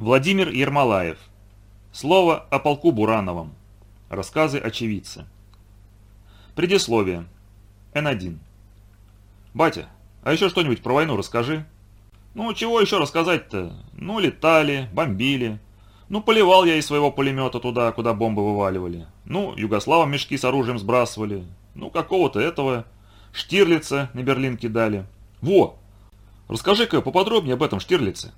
Владимир Ермолаев. Слово о полку Бурановом. Рассказы очевидца. Предисловие. Н1. Батя, а еще что-нибудь про войну расскажи. Ну, чего еще рассказать-то? Ну, летали, бомбили. Ну, поливал я из своего пулемета туда, куда бомбы вываливали. Ну, югославам мешки с оружием сбрасывали. Ну, какого-то этого. Штирлица на Берлин кидали. Во! Расскажи-ка поподробнее об этом Штирлице.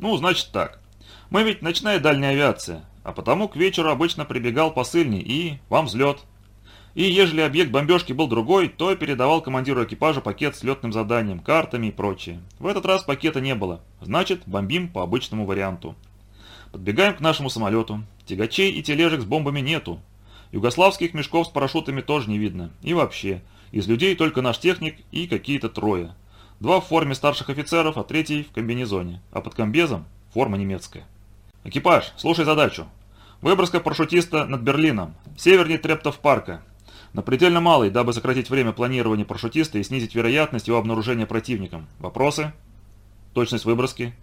Ну, значит так. Мы ведь ночная дальняя авиация, а потому к вечеру обычно прибегал посыльный и вам взлет. И ежели объект бомбежки был другой, то передавал командиру экипажа пакет с летным заданием, картами и прочее. В этот раз пакета не было, значит бомбим по обычному варианту. Подбегаем к нашему самолету. Тягачей и тележек с бомбами нету. Югославских мешков с парашютами тоже не видно. И вообще, из людей только наш техник и какие-то трое. Два в форме старших офицеров, а третий в комбинезоне. А под комбезом форма немецкая. Экипаж, слушай задачу. Выброска парашютиста над Берлином, севернее Трептов парка. На предельно малый, дабы сократить время планирования парашютиста и снизить вероятность его обнаружения противником. Вопросы? Точность выброски?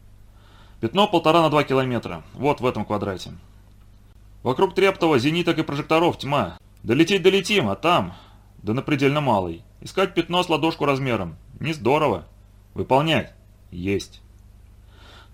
Пятно полтора на два километра. Вот в этом квадрате. Вокруг Трептова зениток и прожекторов тьма. Долететь долетим, а там... Да на предельно малый. Искать пятно с ладошку размером. Не здорово. Выполнять. Есть.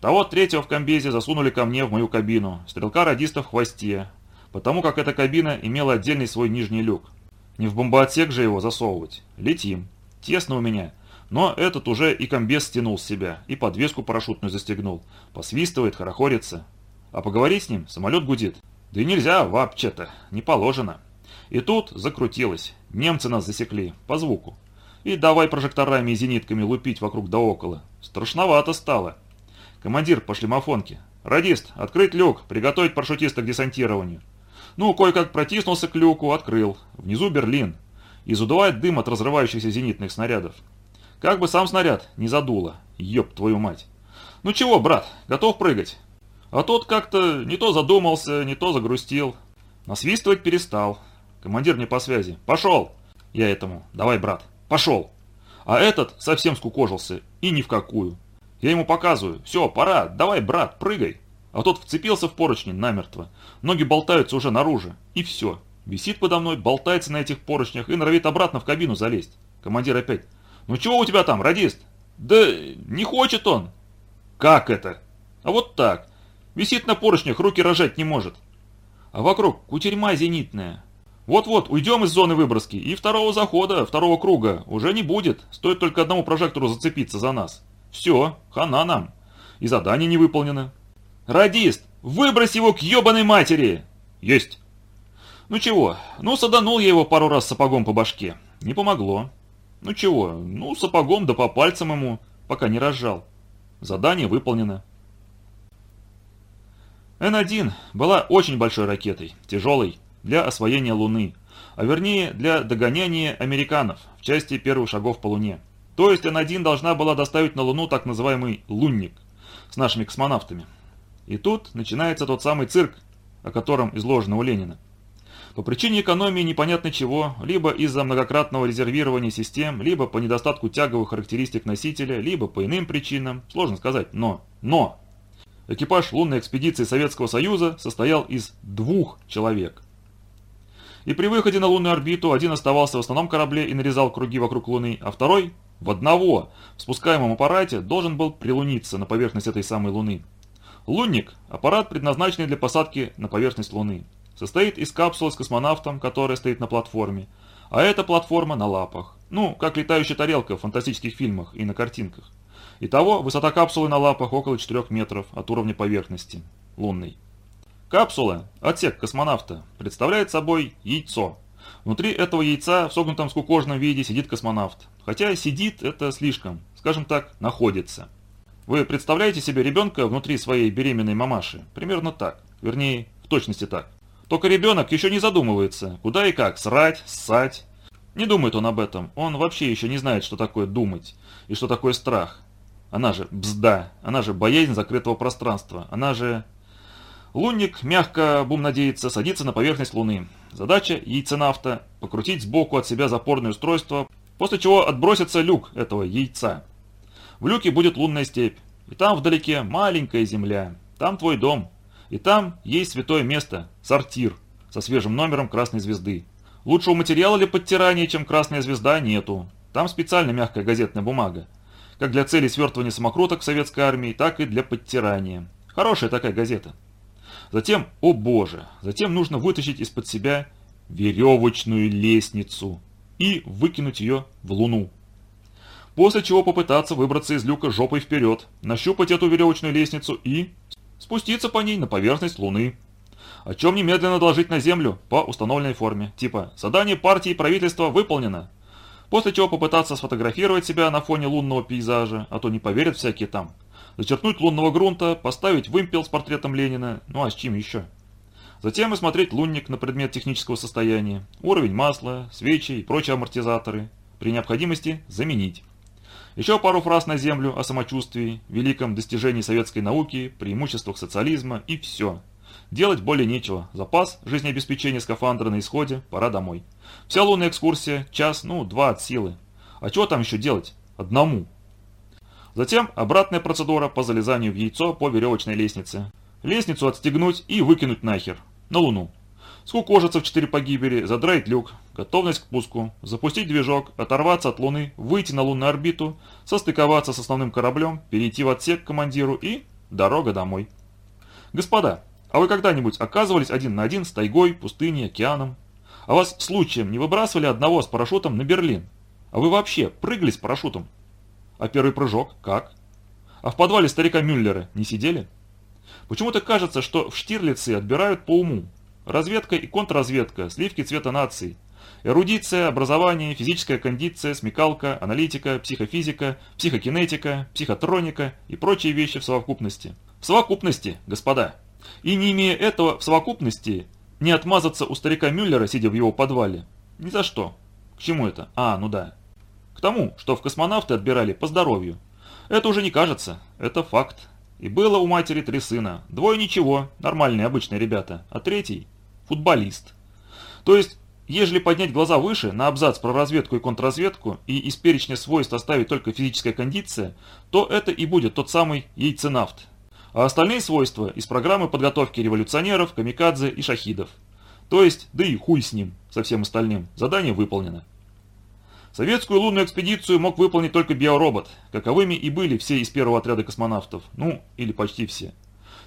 Того третьего в комбезе засунули ко мне в мою кабину, стрелка-радиста в хвосте, потому как эта кабина имела отдельный свой нижний люк. Не в бомбоотсек же его засовывать. Летим. Тесно у меня. Но этот уже и комбез стянул с себя, и подвеску парашютную застегнул. Посвистывает, хорохорится. А поговорить с ним самолет гудит. Да и нельзя вообще-то, не положено. И тут закрутилось. Немцы нас засекли, по звуку. И давай прожекторами и зенитками лупить вокруг да около. Страшновато стало. «Командир по шлемофонке. Радист, открыть люк, приготовить парашютиста к десантированию». Ну, кое-как протиснулся к люку, открыл. Внизу Берлин. И задувает дым от разрывающихся зенитных снарядов. Как бы сам снаряд не задуло. Ёб твою мать. Ну чего, брат, готов прыгать? А тот как-то не то задумался, не то загрустил. Насвистывать перестал. Командир мне по связи. Пошел. Я этому. Давай, брат. Пошел. А этот совсем скукожился. И ни в какую. Я ему показываю. Все, пора, давай, брат, прыгай. А тот вцепился в поручни намертво. Ноги болтаются уже наружу. И все. Висит подо мной, болтается на этих поручнях и норовит обратно в кабину залезть. Командир опять. «Ну чего у тебя там, радист?» «Да не хочет он». «Как это?» «А вот так. Висит на поручнях, руки рожать не может». «А вокруг кутерьма зенитная». «Вот-вот, уйдем из зоны выброски, и второго захода, второго круга уже не будет. Стоит только одному прожектору зацепиться за нас». Все, хана нам. И задание не выполнено. Радист, выбрось его к ебаной матери! Есть. Ну чего, ну саданул я его пару раз сапогом по башке. Не помогло. Ну чего, ну сапогом да по пальцам ему, пока не разжал. Задание выполнено. Н-1 была очень большой ракетой, тяжелой, для освоения Луны, а вернее для догоняния американцев в части первых шагов по Луне. То есть Н-1 должна была доставить на Луну так называемый «лунник» с нашими космонавтами. И тут начинается тот самый цирк, о котором изложено у Ленина. По причине экономии непонятно чего, либо из-за многократного резервирования систем, либо по недостатку тяговых характеристик носителя, либо по иным причинам, сложно сказать, но, но, экипаж лунной экспедиции Советского Союза состоял из двух человек. И при выходе на лунную орбиту один оставался в основном корабле и нарезал круги вокруг Луны, а второй в одного в спускаемом аппарате должен был прилуниться на поверхность этой самой Луны. Лунник – аппарат, предназначенный для посадки на поверхность Луны. Состоит из капсулы с космонавтом, которая стоит на платформе, а эта платформа на лапах. Ну, как летающая тарелка в фантастических фильмах и на картинках. Итого, высота капсулы на лапах около 4 метров от уровня поверхности, лунной. Капсула, отсек космонавта, представляет собой яйцо – Внутри этого яйца в согнутом скукожном виде сидит космонавт. Хотя сидит это слишком, скажем так, находится. Вы представляете себе ребенка внутри своей беременной мамаши? Примерно так. Вернее, в точности так. Только ребенок еще не задумывается, куда и как срать, ссать. Не думает он об этом, он вообще еще не знает, что такое думать и что такое страх. Она же бзда, она же боязнь закрытого пространства, она же... Лунник, мягко, бум надеется, садится на поверхность Луны. Задача яйценавта – покрутить сбоку от себя запорное устройство, после чего отбросится люк этого яйца. В люке будет лунная степь, и там вдалеке маленькая земля. Там твой дом. И там есть святое место, сортир, со свежим номером красной звезды. Лучшего материала для подтирания, чем красная звезда, нету. Там специально мягкая газетная бумага. Как для цели свертывания самокруток в советской армии, так и для подтирания. Хорошая такая газета. Затем, о боже, затем нужно вытащить из-под себя веревочную лестницу и выкинуть ее в луну. После чего попытаться выбраться из люка жопой вперед, нащупать эту веревочную лестницу и спуститься по ней на поверхность Луны. О чем немедленно доложить на Землю по установленной форме, типа «Задание партии и правительства выполнено». После чего попытаться сфотографировать себя на фоне лунного пейзажа, а то не поверят всякие там. Зачерпнуть лунного грунта, поставить вымпел с портретом Ленина, ну а с чем еще? Затем осмотреть лунник на предмет технического состояния, уровень масла, свечи и прочие амортизаторы. При необходимости заменить. Еще пару фраз на землю о самочувствии, великом достижении советской науки, преимуществах социализма и все. Делать более нечего. Запас, жизнеобеспечения скафандра на исходе, пора домой. Вся лунная экскурсия, час, ну, два от силы. А чего там еще делать? Одному. Затем обратная процедура по залезанию в яйцо по веревочной лестнице. Лестницу отстегнуть и выкинуть нахер. На Луну. Скукожиться в четыре погибели, задраить люк, готовность к пуску, запустить движок, оторваться от Луны, выйти на лунную орбиту, состыковаться с основным кораблем, перейти в отсек к командиру и дорога домой. Господа, а вы когда-нибудь оказывались один на один с тайгой, пустыней, океаном? А вас случаем не выбрасывали одного с парашютом на Берлин? А вы вообще прыгали с парашютом? А первый прыжок как? А в подвале старика Мюллера не сидели? Почему-то кажется, что в Штирлице отбирают по уму. Разведка и контрразведка, сливки цвета наций. Эрудиция, образование, физическая кондиция, смекалка, аналитика, психофизика, психокинетика, психотроника и прочие вещи в совокупности. В совокупности, господа. И не имея этого в совокупности, не отмазаться у старика Мюллера, сидя в его подвале. Ни за что. К чему это? А, ну да. К тому, что в космонавты отбирали по здоровью. Это уже не кажется, это факт. И было у матери три сына. Двое ничего, нормальные, обычные ребята. А третий – футболист. То есть, ежели поднять глаза выше, на абзац про разведку и контрразведку, и из перечня свойств оставить только физическая кондиция, то это и будет тот самый яйценавт. А остальные свойства из программы подготовки революционеров, камикадзе и шахидов. То есть, да и хуй с ним, со всем остальным, задание выполнено. Советскую лунную экспедицию мог выполнить только биоробот, каковыми и были все из первого отряда космонавтов, ну, или почти все.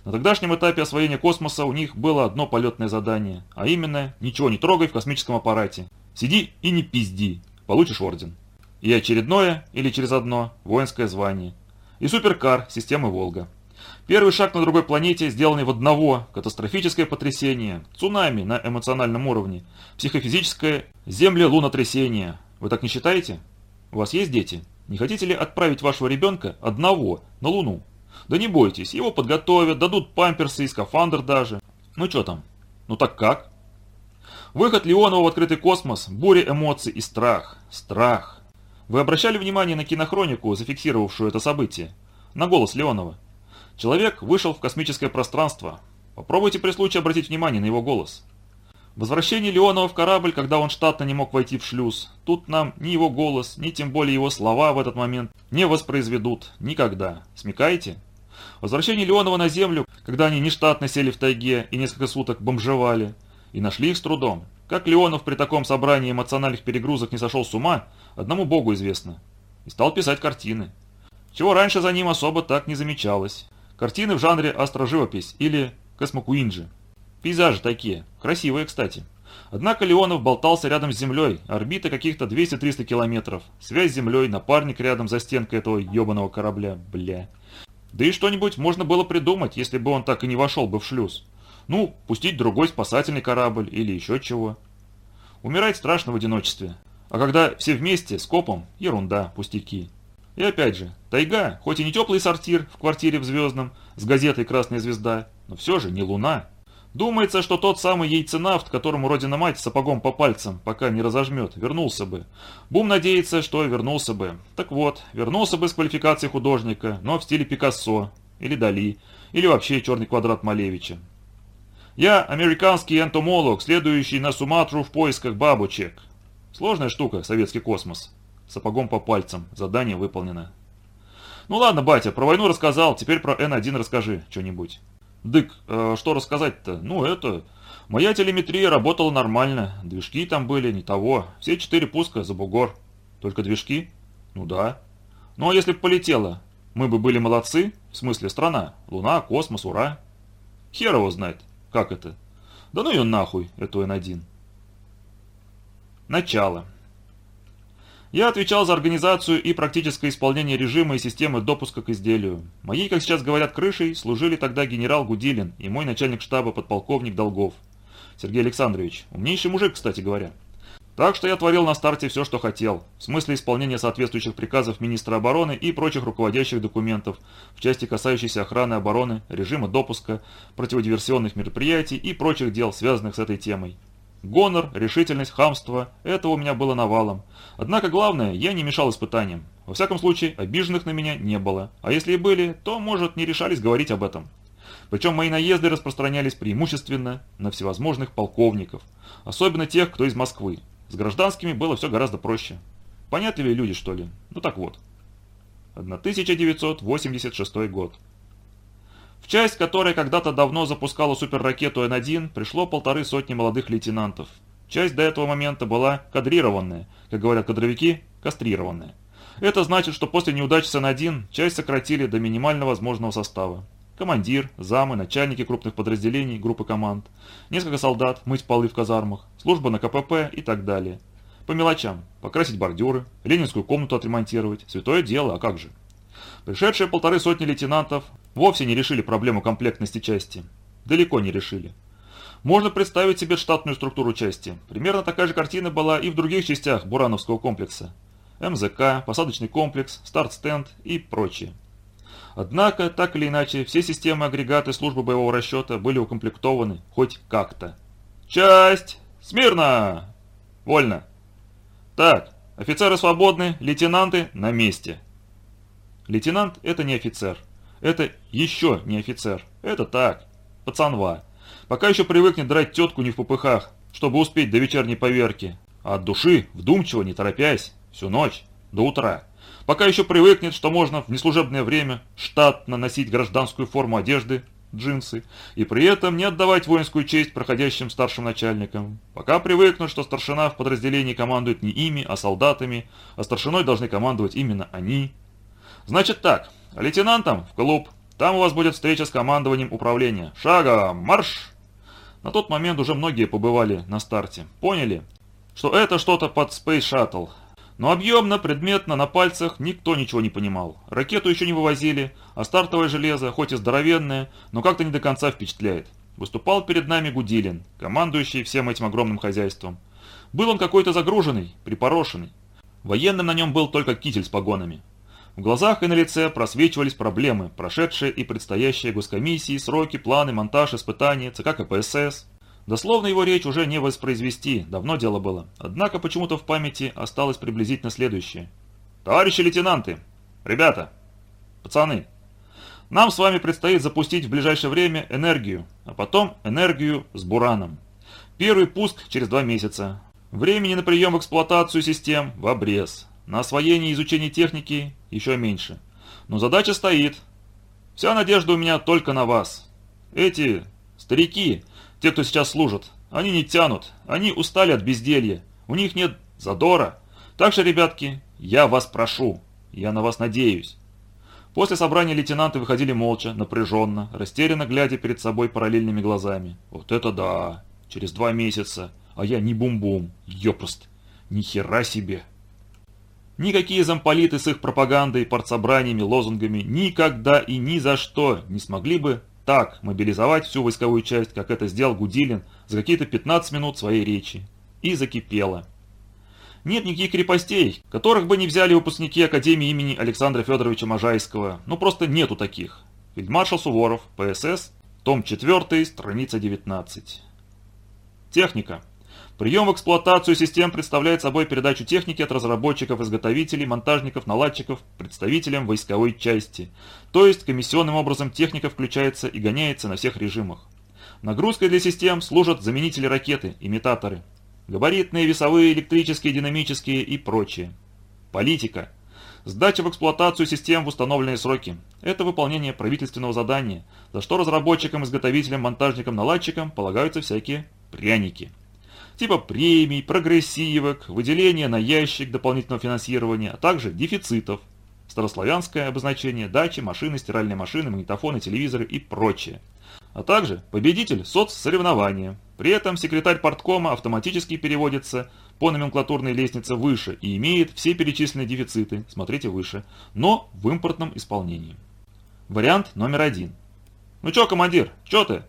На тогдашнем этапе освоения космоса у них было одно полетное задание, а именно «Ничего не трогай в космическом аппарате. Сиди и не пизди, получишь орден». И очередное, или через одно, воинское звание. И суперкар системы «Волга». Первый шаг на другой планете, сделанный в одного, катастрофическое потрясение, цунами на эмоциональном уровне, психофизическое земле-лунотрясение, вы так не считаете? У вас есть дети? Не хотите ли отправить вашего ребенка одного на Луну? Да не бойтесь, его подготовят, дадут памперсы и скафандр даже. Ну что там? Ну так как? Выход Леонова в открытый космос, буря эмоций и страх. Страх. Вы обращали внимание на кинохронику, зафиксировавшую это событие? На голос Леонова. Человек вышел в космическое пространство. Попробуйте при случае обратить внимание на его голос. Возвращение Леонова в корабль, когда он штатно не мог войти в шлюз. Тут нам ни его голос, ни тем более его слова в этот момент не воспроизведут. Никогда. Смекаете? Возвращение Леонова на землю, когда они нештатно сели в тайге и несколько суток бомжевали. И нашли их с трудом. Как Леонов при таком собрании эмоциональных перегрузок не сошел с ума, одному богу известно. И стал писать картины. Чего раньше за ним особо так не замечалось. Картины в жанре астроживопись или космокуинджи. Пейзажи такие. Красивые, кстати. Однако Леонов болтался рядом с землей, орбита каких-то 200-300 километров. Связь с землей, напарник рядом за стенкой этого ебаного корабля, бля. Да и что-нибудь можно было придумать, если бы он так и не вошел бы в шлюз. Ну, пустить другой спасательный корабль или еще чего. Умирать страшно в одиночестве. А когда все вместе, с копом, ерунда, пустяки. И опять же, тайга, хоть и не теплый сортир в квартире в Звездном, с газетой «Красная звезда», но все же не луна. Думается, что тот самый яйценавт, которому родина-мать сапогом по пальцам, пока не разожмет, вернулся бы. Бум надеется, что вернулся бы. Так вот, вернулся бы с квалификацией художника, но в стиле Пикассо, или Дали, или вообще черный квадрат Малевича. Я американский энтомолог, следующий на Суматру в поисках бабочек. Сложная штука, советский космос. Сапогом по пальцам, задание выполнено. Ну ладно, батя, про войну рассказал, теперь про Н1 расскажи что-нибудь. Дык, э, что рассказать-то? Ну, это... Моя телеметрия работала нормально. Движки там были, не того. Все четыре пуска за бугор. Только движки? Ну да. Ну а если бы полетело, мы бы были молодцы? В смысле, страна. Луна, космос, ура. Хер его знает. Как это? Да ну ее нахуй, эту Н1. Начало. Я отвечал за организацию и практическое исполнение режима и системы допуска к изделию. Моей, как сейчас говорят, крышей служили тогда генерал Гудилин и мой начальник штаба подполковник Долгов. Сергей Александрович, умнейший мужик, кстати говоря. Так что я творил на старте все, что хотел, в смысле исполнения соответствующих приказов министра обороны и прочих руководящих документов в части касающейся охраны обороны, режима допуска, противодиверсионных мероприятий и прочих дел, связанных с этой темой. Гонор, решительность, хамство – это у меня было навалом. Однако главное, я не мешал испытаниям. Во всяком случае, обиженных на меня не было. А если и были, то, может, не решались говорить об этом. Причем мои наезды распространялись преимущественно на всевозможных полковников. Особенно тех, кто из Москвы. С гражданскими было все гораздо проще. Понятливые люди, что ли? Ну так вот. 1986 год. В часть, которая когда-то давно запускала суперракету Н-1, пришло полторы сотни молодых лейтенантов. Часть до этого момента была кадрированная, как говорят кадровики, кастрированная. Это значит, что после неудачи с Н-1 часть сократили до минимально возможного состава. Командир, замы, начальники крупных подразделений, группы команд, несколько солдат, мыть полы в казармах, служба на КПП и так далее. По мелочам, покрасить бордюры, ленинскую комнату отремонтировать, святое дело, а как же. Пришедшие полторы сотни лейтенантов вовсе не решили проблему комплектности части. Далеко не решили. Можно представить себе штатную структуру части. Примерно такая же картина была и в других частях Бурановского комплекса. МЗК, посадочный комплекс, старт-стенд и прочее. Однако, так или иначе, все системы агрегаты службы боевого расчета были укомплектованы хоть как-то. «Часть! Смирно! Вольно! Так, офицеры свободны, лейтенанты на месте!» Лейтенант – это не офицер. Это еще не офицер. Это так, пацанва. Пока еще привыкнет драть тетку не в попыхах, чтобы успеть до вечерней поверки. А от души, вдумчиво, не торопясь, всю ночь, до утра. Пока еще привыкнет, что можно в неслужебное время штатно носить гражданскую форму одежды, джинсы, и при этом не отдавать воинскую честь проходящим старшим начальникам. Пока привыкнут, что старшина в подразделении командует не ими, а солдатами, а старшиной должны командовать именно они. Значит так, лейтенантам в клуб, там у вас будет встреча с командованием управления. Шагом, марш! На тот момент уже многие побывали на старте. Поняли, что это что-то под Space Shuttle, но объемно, предметно, на пальцах никто ничего не понимал. Ракету еще не вывозили, а стартовое железо, хоть и здоровенное, но как-то не до конца впечатляет. Выступал перед нами Гудилин, командующий всем этим огромным хозяйством. Был он какой-то загруженный, припорошенный. Военным на нем был только китель с погонами. В глазах и на лице просвечивались проблемы, прошедшие и предстоящие госкомиссии, сроки, планы, монтаж, испытания, ЦК КПСС. Дословно его речь уже не воспроизвести, давно дело было. Однако почему-то в памяти осталось приблизительно следующее. «Товарищи лейтенанты! Ребята! Пацаны! Нам с вами предстоит запустить в ближайшее время энергию, а потом энергию с бураном. Первый пуск через два месяца. Времени на прием в эксплуатацию систем в обрез. На освоение и изучение техники еще меньше. Но задача стоит. Вся надежда у меня только на вас. Эти старики те, кто сейчас служат, они не тянут, они устали от безделья, у них нет задора. Так что, ребятки, я вас прошу, я на вас надеюсь. После собрания лейтенанты выходили молча, напряженно, растерянно глядя перед собой параллельными глазами. Вот это да! Через два месяца, а я не бум-бум, ёпрост, ни хера себе! Никакие замполиты с их пропагандой, партсобраниями, лозунгами никогда и ни за что не смогли бы так мобилизовать всю войсковую часть, как это сделал Гудилин за какие-то 15 минут своей речи. И закипело. Нет никаких крепостей, которых бы не взяли выпускники Академии имени Александра Федоровича Можайского. Ну просто нету таких. Фельдмаршал Суворов, ПСС, том 4, страница 19. Техника. Прием в эксплуатацию систем представляет собой передачу техники от разработчиков, изготовителей, монтажников, наладчиков, представителям войсковой части. То есть комиссионным образом техника включается и гоняется на всех режимах. Нагрузкой для систем служат заменители ракеты, имитаторы. Габаритные, весовые, электрические, динамические и прочее. Политика. Сдача в эксплуатацию систем в установленные сроки. Это выполнение правительственного задания, за что разработчикам, изготовителям, монтажникам, наладчикам полагаются всякие пряники. Типа премий, прогрессивок, выделения на ящик дополнительного финансирования, а также дефицитов. Старославянское обозначение, дачи, машины, стиральные машины, магнитофоны, телевизоры и прочее. А также победитель соцсоревнования. При этом секретарь порткома автоматически переводится по номенклатурной лестнице выше и имеет все перечисленные дефициты, смотрите выше, но в импортном исполнении. Вариант номер один. Ну чё, командир, чё ты?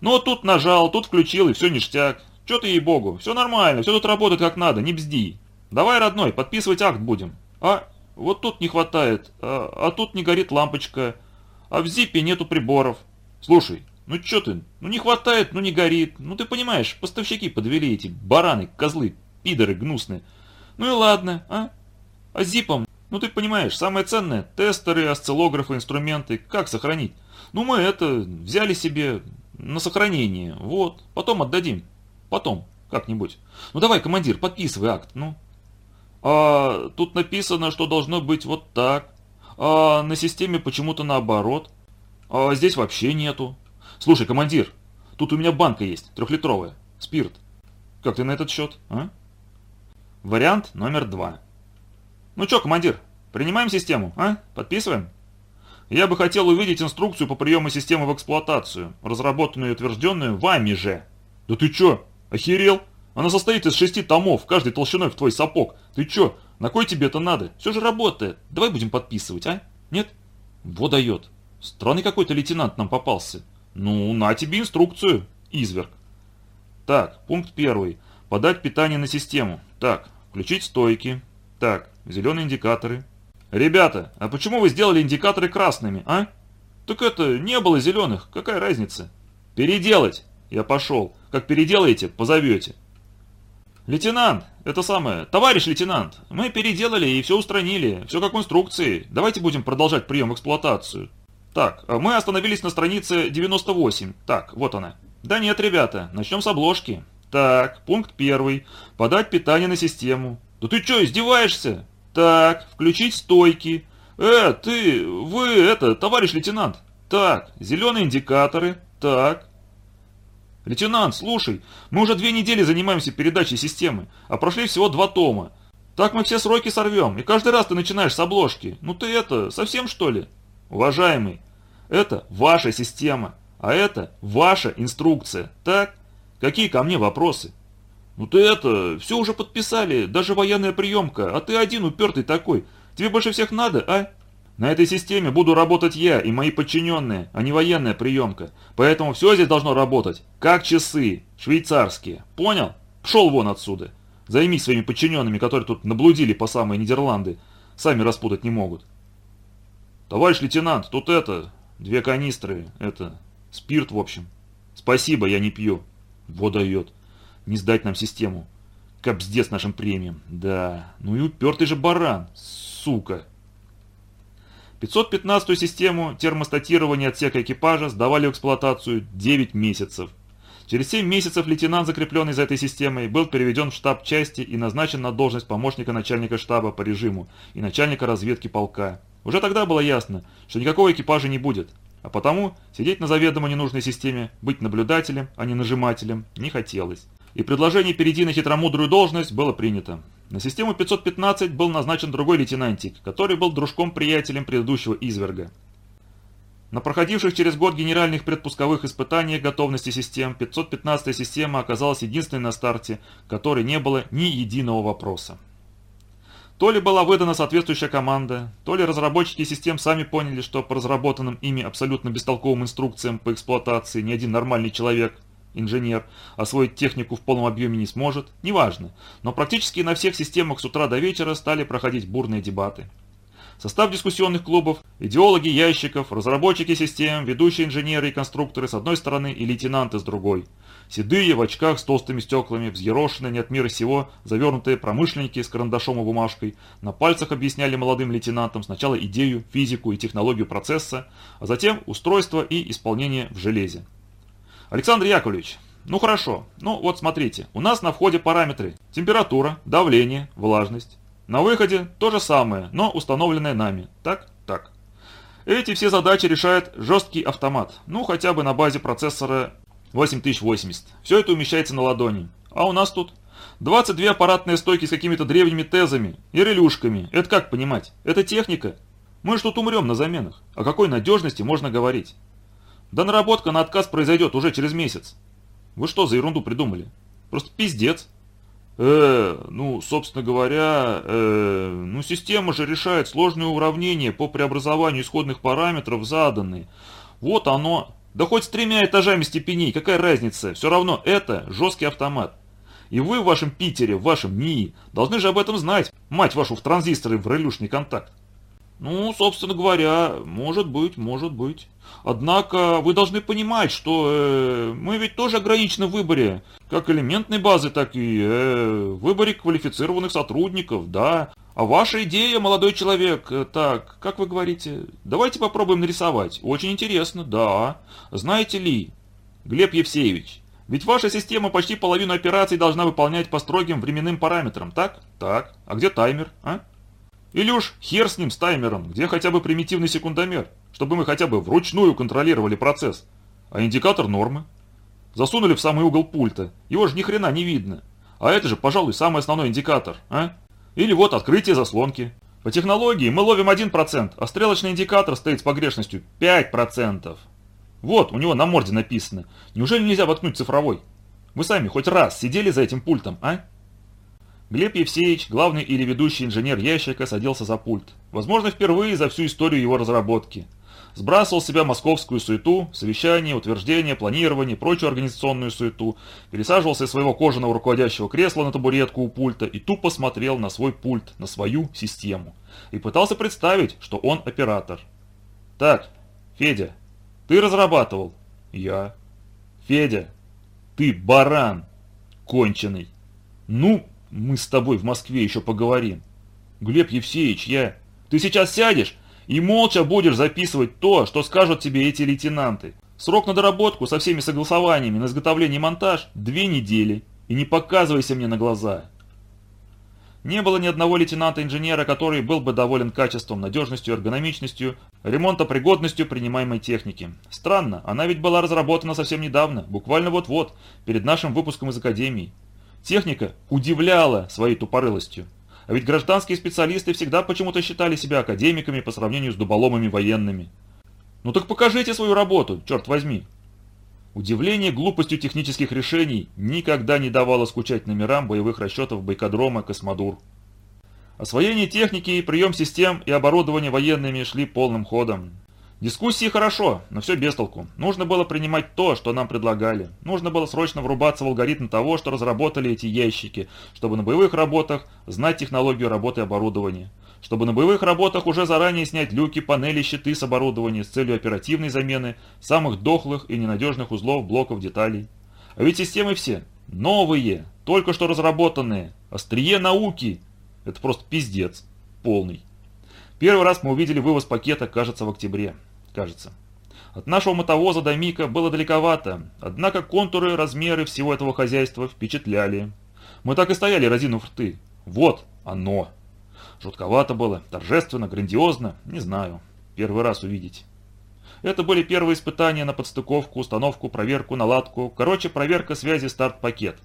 Ну тут нажал, тут включил и все ништяк. Чё ты ей-богу, все нормально, все тут работает как надо, не бзди. Давай, родной, подписывать акт будем. А, вот тут не хватает, а, а тут не горит лампочка, а в зипе нету приборов. Слушай, ну чё ты, ну не хватает, ну не горит, ну ты понимаешь, поставщики подвели эти бараны, козлы, пидоры гнусные. Ну и ладно, а? А зипом, ну ты понимаешь, самое ценное, тестеры, осциллографы, инструменты, как сохранить? Ну мы это, взяли себе на сохранение, вот, потом отдадим, потом, как-нибудь. Ну давай, командир, подписывай акт, ну. А тут написано, что должно быть вот так, а на системе почему-то наоборот, а здесь вообще нету. Слушай, командир, тут у меня банка есть, трехлитровая, спирт. Как ты на этот счет, а? Вариант номер два. Ну чё, командир, принимаем систему, а? Подписываем? Я бы хотел увидеть инструкцию по приему системы в эксплуатацию, разработанную и утвержденную вами же. Да ты чё, охерел? Она состоит из шести томов, каждый толщиной в твой сапог. Ты чё, на кой тебе это надо? Все же работает. Давай будем подписывать, а? Нет? Во дает. Странный какой-то лейтенант нам попался. Ну, на тебе инструкцию, изверг. Так, пункт первый. Подать питание на систему. Так, включить стойки. Так, зеленые индикаторы. Ребята, а почему вы сделали индикаторы красными, а? Так это, не было зеленых, какая разница? Переделать. Я пошел. Как переделаете, позовете. Лейтенант, это самое, товарищ лейтенант, мы переделали и все устранили, все как в инструкции. Давайте будем продолжать прием в эксплуатацию. Так, а мы остановились на странице 98. Так, вот она. Да нет, ребята, начнем с обложки. Так, пункт первый. Подать питание на систему. Да ты что, издеваешься? Так, включить стойки. Э, ты, вы, это, товарищ лейтенант. Так, зеленые индикаторы. Так. Лейтенант, слушай, мы уже две недели занимаемся передачей системы, а прошли всего два тома. Так мы все сроки сорвем, и каждый раз ты начинаешь с обложки. Ну ты это, совсем что ли? Уважаемый, это ваша система, а это ваша инструкция, так? Какие ко мне вопросы? Ну ты это, все уже подписали, даже военная приемка, а ты один упертый такой. Тебе больше всех надо, а? На этой системе буду работать я и мои подчиненные, а не военная приемка. Поэтому все здесь должно работать, как часы, швейцарские. Понял? Пшел вон отсюда. Займись своими подчиненными, которые тут наблудили по самые Нидерланды. Сами распутать не могут. Товарищ лейтенант, тут это, две канистры, это, спирт в общем. Спасибо, я не пью. Вот. Не сдать нам систему. Капздец нашим премиям. Да, ну и упертый же баран. Сука. 515-ю систему термостатирования отсека экипажа сдавали в эксплуатацию 9 месяцев. Через 7 месяцев лейтенант, закрепленный за этой системой, был переведен в штаб части и назначен на должность помощника начальника штаба по режиму и начальника разведки полка. Уже тогда было ясно, что никакого экипажа не будет, а потому сидеть на заведомо ненужной системе, быть наблюдателем, а не нажимателем, не хотелось. И предложение перейти на хитромудрую должность было принято. На систему 515 был назначен другой лейтенантик, который был дружком-приятелем предыдущего изверга. На проходивших через год генеральных предпусковых испытаниях готовности систем 515 система оказалась единственной на старте, которой не было ни единого вопроса. То ли была выдана соответствующая команда, то ли разработчики систем сами поняли, что по разработанным ими абсолютно бестолковым инструкциям по эксплуатации ни один нормальный человек, инженер, освоить технику в полном объеме не сможет, неважно, но практически на всех системах с утра до вечера стали проходить бурные дебаты. Состав дискуссионных клубов, идеологи ящиков, разработчики систем, ведущие инженеры и конструкторы с одной стороны и лейтенанты с другой – Седые, в очках с толстыми стеклами, взъерошенные не от мира сего, завернутые промышленники с карандашом и бумажкой, на пальцах объясняли молодым лейтенантам сначала идею, физику и технологию процесса, а затем устройство и исполнение в железе. Александр Яковлевич, ну хорошо, ну вот смотрите, у нас на входе параметры температура, давление, влажность. На выходе то же самое, но установленное нами. Так? Так. Эти все задачи решает жесткий автомат, ну хотя бы на базе процессора 8080. Все это умещается на ладони. А у нас тут 22 аппаратные стойки с какими-то древними тезами и релюшками. Это как понимать? Это техника? Мы ж тут умрем на заменах. О какой надежности можно говорить? Да наработка на отказ произойдет уже через месяц. Вы что за ерунду придумали? Просто пиздец. Э, ну, собственно говоря, э, ну, система же решает сложные уравнения по преобразованию исходных параметров заданные. Вот оно. Да хоть с тремя этажами степеней, какая разница? Все равно это жесткий автомат. И вы в вашем Питере, в вашем НИИ, должны же об этом знать, мать вашу в транзисторы в релюшный контакт. Ну, собственно говоря, может быть, может быть. Однако вы должны понимать, что э, мы ведь тоже ограничены в выборе, как элементной базы, так и э, в выборе квалифицированных сотрудников, да. А ваша идея, молодой человек, э, так, как вы говорите, давайте попробуем нарисовать. Очень интересно, да. Знаете ли, Глеб Евсеевич, ведь ваша система почти половину операций должна выполнять по строгим временным параметрам, так? Так. А где таймер, а? Уж хер с ним, с таймером, где хотя бы примитивный секундомер, чтобы мы хотя бы вручную контролировали процесс. А индикатор нормы. Засунули в самый угол пульта, его же ни хрена не видно. А это же, пожалуй, самый основной индикатор, а? Или вот открытие заслонки. По технологии мы ловим 1%, а стрелочный индикатор стоит с погрешностью 5%. Вот, у него на морде написано. Неужели нельзя воткнуть цифровой? Вы сами хоть раз сидели за этим пультом, а? Глеб Евсеевич, главный или ведущий инженер ящика, садился за пульт. Возможно, впервые за всю историю его разработки. Сбрасывал с себя московскую суету, совещание, утверждение, планирование, прочую организационную суету, пересаживался из своего кожаного руководящего кресла на табуретку у пульта и тупо смотрел на свой пульт, на свою систему. И пытался представить, что он оператор. «Так, Федя, ты разрабатывал?» «Я». «Федя, ты баран конченый. Ну, мы с тобой в Москве еще поговорим. Глеб Евсеевич, я... Ты сейчас сядешь и молча будешь записывать то, что скажут тебе эти лейтенанты. Срок на доработку со всеми согласованиями на изготовление и монтаж – две недели. И не показывайся мне на глаза. Не было ни одного лейтенанта-инженера, который был бы доволен качеством, надежностью, эргономичностью, ремонтопригодностью принимаемой техники. Странно, она ведь была разработана совсем недавно, буквально вот-вот, перед нашим выпуском из Академии. Техника удивляла своей тупорылостью. А ведь гражданские специалисты всегда почему-то считали себя академиками по сравнению с дуболомами военными. Ну так покажите свою работу, черт возьми. Удивление глупостью технических решений никогда не давало скучать номерам боевых расчетов Байкодрома «Космодур». Освоение техники и прием систем и оборудования военными шли полным ходом. Дискуссии хорошо, но все без толку. Нужно было принимать то, что нам предлагали. Нужно было срочно врубаться в алгоритм того, что разработали эти ящики, чтобы на боевых работах знать технологию работы оборудования. Чтобы на боевых работах уже заранее снять люки, панели, щиты с оборудования с целью оперативной замены самых дохлых и ненадежных узлов, блоков, деталей. А ведь системы все новые, только что разработанные, острие науки. Это просто пиздец полный. Первый раз мы увидели вывоз пакета, кажется, в октябре кажется. От нашего мотовоза до Мика было далековато, однако контуры, размеры всего этого хозяйства впечатляли. Мы так и стояли, разинув рты. Вот оно. Жутковато было, торжественно, грандиозно, не знаю. Первый раз увидеть. Это были первые испытания на подстыковку, установку, проверку, наладку. Короче, проверка связи старт-пакет.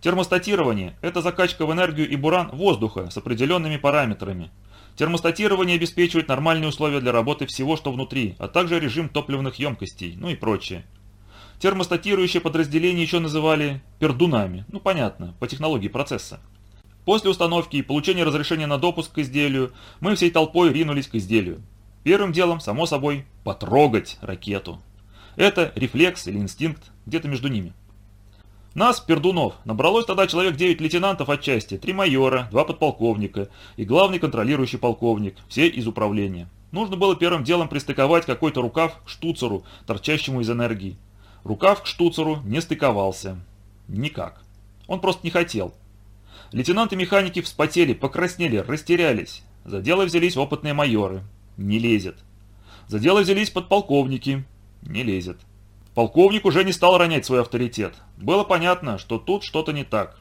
Термостатирование – это закачка в энергию и буран воздуха с определенными параметрами, Термостатирование обеспечивает нормальные условия для работы всего, что внутри, а также режим топливных емкостей, ну и прочее. Термостатирующее подразделение еще называли пердунами, ну понятно, по технологии процесса. После установки и получения разрешения на допуск к изделию, мы всей толпой ринулись к изделию. Первым делом, само собой, потрогать ракету. Это рефлекс или инстинкт, где-то между ними. Нас, пердунов, набралось тогда человек 9 лейтенантов отчасти, три майора, два подполковника и главный контролирующий полковник, все из управления. Нужно было первым делом пристыковать какой-то рукав к штуцеру, торчащему из энергии. Рукав к штуцеру не стыковался. Никак. Он просто не хотел. Лейтенанты-механики вспотели, покраснели, растерялись. За дело взялись опытные майоры. Не лезет. За дело взялись подполковники. Не лезет. Полковник уже не стал ронять свой авторитет. Было понятно, что тут что-то не так.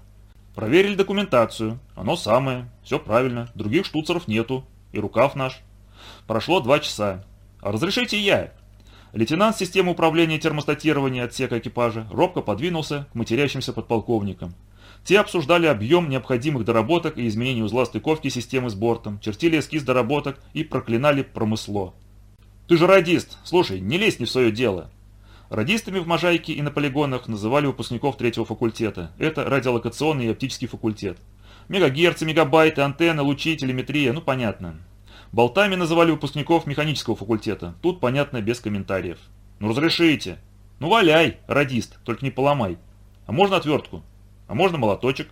Проверили документацию. Оно самое. Все правильно. Других штуцеров нету. И рукав наш. Прошло два часа. А разрешите я. Лейтенант системы управления термостатирования отсека экипажа робко подвинулся к матерящимся подполковникам. Те обсуждали объем необходимых доработок и изменений узла стыковки системы с бортом, чертили эскиз доработок и проклинали промысло. «Ты же радист! Слушай, не лезь не в свое дело!» Радистами в Можайке и на полигонах называли выпускников третьего факультета. Это радиолокационный и оптический факультет. Мегагерцы, мегабайты, антенны, лучи, телеметрия, ну понятно. Болтами называли выпускников механического факультета. Тут понятно, без комментариев. Ну разрешите. Ну валяй, радист, только не поломай. А можно отвертку? А можно молоточек?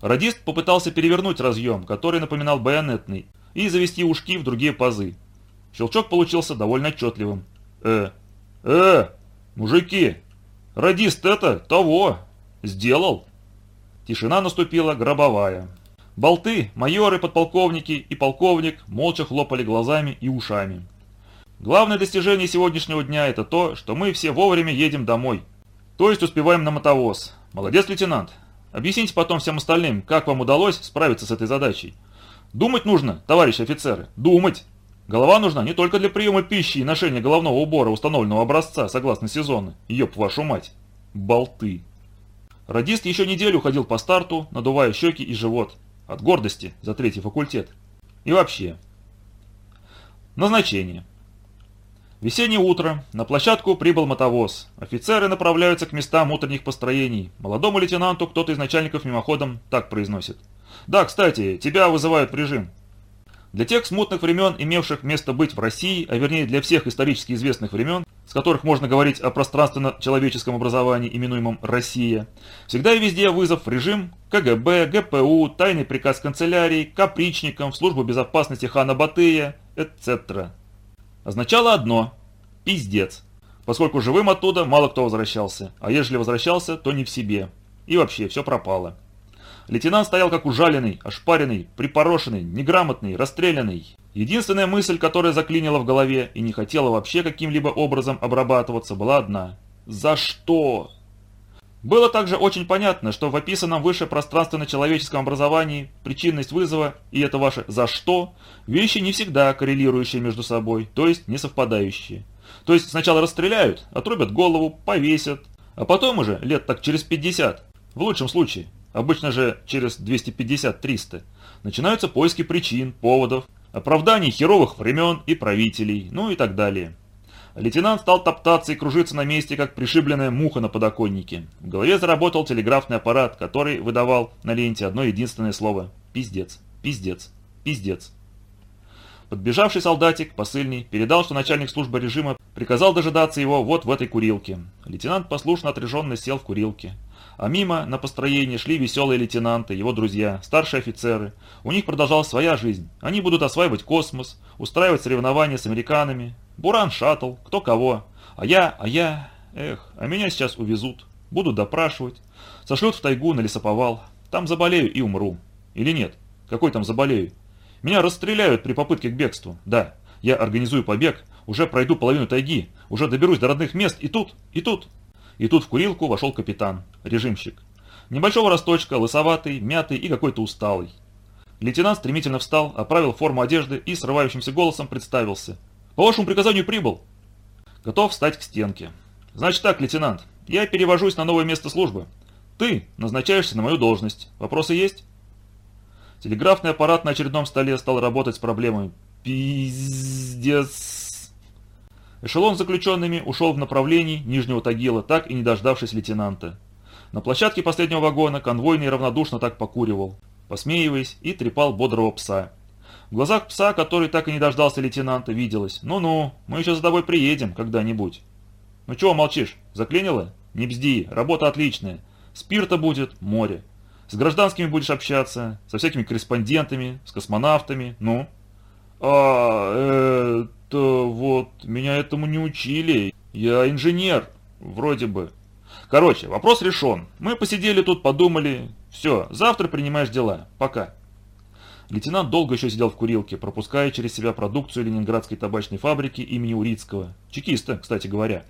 Радист попытался перевернуть разъем, который напоминал байонетный, и завести ушки в другие пазы. Щелчок получился довольно отчетливым. Э, э, «Мужики, радист это того! Сделал!» Тишина наступила гробовая. Болты, майоры, подполковники и полковник молча хлопали глазами и ушами. Главное достижение сегодняшнего дня это то, что мы все вовремя едем домой. То есть успеваем на мотовоз. Молодец, лейтенант. Объясните потом всем остальным, как вам удалось справиться с этой задачей. Думать нужно, товарищи офицеры, думать. Голова нужна не только для приема пищи и ношения головного убора установленного образца, согласно сезону. Ёб вашу мать. Болты. Радист еще неделю ходил по старту, надувая щеки и живот. От гордости за третий факультет. И вообще. Назначение. Весеннее утро. На площадку прибыл мотовоз. Офицеры направляются к местам утренних построений. Молодому лейтенанту кто-то из начальников мимоходом так произносит. «Да, кстати, тебя вызывают в режим. Для тех смутных времен, имевших место быть в России, а вернее для всех исторически известных времен, с которых можно говорить о пространственно-человеческом образовании, именуемом «Россия», всегда и везде вызов режим КГБ, ГПУ, тайный приказ канцелярии, капричникам, службу безопасности хана Батыя, etc. Означало одно – пиздец, поскольку живым оттуда мало кто возвращался, а ежели возвращался, то не в себе. И вообще, все пропало. Лейтенант стоял как ужаленный, ошпаренный, припорошенный, неграмотный, расстрелянный. Единственная мысль, которая заклинила в голове и не хотела вообще каким-либо образом обрабатываться, была одна. «За что?» Было также очень понятно, что в описанном выше пространственно-человеческом образовании причинность вызова и это ваше «за что» – вещи не всегда коррелирующие между собой, то есть не совпадающие. То есть сначала расстреляют, отрубят голову, повесят, а потом уже, лет так через 50, в лучшем случае, обычно же через 250-300, начинаются поиски причин, поводов, оправданий херовых времен и правителей, ну и так далее. Лейтенант стал топтаться и кружиться на месте, как пришибленная муха на подоконнике. В голове заработал телеграфный аппарат, который выдавал на ленте одно единственное слово «пиздец, пиздец, пиздец». Подбежавший солдатик, посыльный, передал, что начальник службы режима приказал дожидаться его вот в этой курилке. Лейтенант послушно отрешенно сел в курилке. А мимо на построение шли веселые лейтенанты, его друзья, старшие офицеры. У них продолжалась своя жизнь. Они будут осваивать космос, устраивать соревнования с американами. Буран, шаттл, кто кого. А я, а я... Эх, а меня сейчас увезут. Будут допрашивать. Сошлют в тайгу на лесоповал. Там заболею и умру. Или нет? Какой там заболею? Меня расстреляют при попытке к бегству. Да, я организую побег, уже пройду половину тайги, уже доберусь до родных мест, и тут, и тут, и тут в курилку вошел капитан, режимщик. Небольшого росточка, лысоватый, мятый и какой-то усталый. Лейтенант стремительно встал, оправил форму одежды и срывающимся голосом представился. «По вашему приказанию прибыл!» Готов встать к стенке. «Значит так, лейтенант, я перевожусь на новое место службы. Ты назначаешься на мою должность. Вопросы есть?» Телеграфный аппарат на очередном столе стал работать с проблемой. «Пиздец!» Эшелон с заключенными ушел в направлении Нижнего Тагила, так и не дождавшись лейтенанта. На площадке последнего вагона конвойный равнодушно так покуривал, посмеиваясь, и трепал бодрого пса. В глазах пса, который так и не дождался лейтенанта, виделось «Ну-ну, мы еще за тобой приедем когда-нибудь». «Ну чего молчишь? Заклинило? Не бзди, работа отличная. Спирта будет, море. С гражданскими будешь общаться, со всякими корреспондентами, с космонавтами, ну?» «А, это вот, меня этому не учили. Я инженер, вроде бы». Короче, вопрос решен. Мы посидели тут, подумали. Все, завтра принимаешь дела. Пока. Лейтенант долго еще сидел в курилке, пропуская через себя продукцию ленинградской табачной фабрики имени Урицкого. Чекиста, кстати говоря.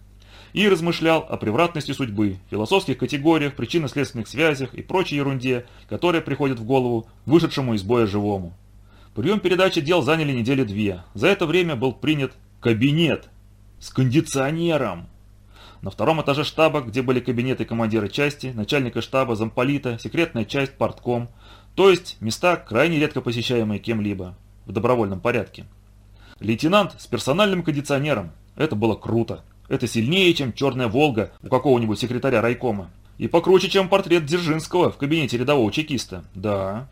и размышлял о превратности судьбы, философских категориях, причинно-следственных связях и прочей ерунде, которая приходит в голову вышедшему из боя живому. Прием передачи дел заняли недели две. За это время был принят кабинет с кондиционером. На втором этаже штаба, где были кабинеты командира части, начальника штаба, замполита, секретная часть, портком, то есть места, крайне редко посещаемые кем-либо, в добровольном порядке. Лейтенант с персональным кондиционером. Это было круто. Это сильнее, чем черная «Волга» у какого-нибудь секретаря райкома. И покруче, чем портрет Дзержинского в кабинете рядового чекиста. Да.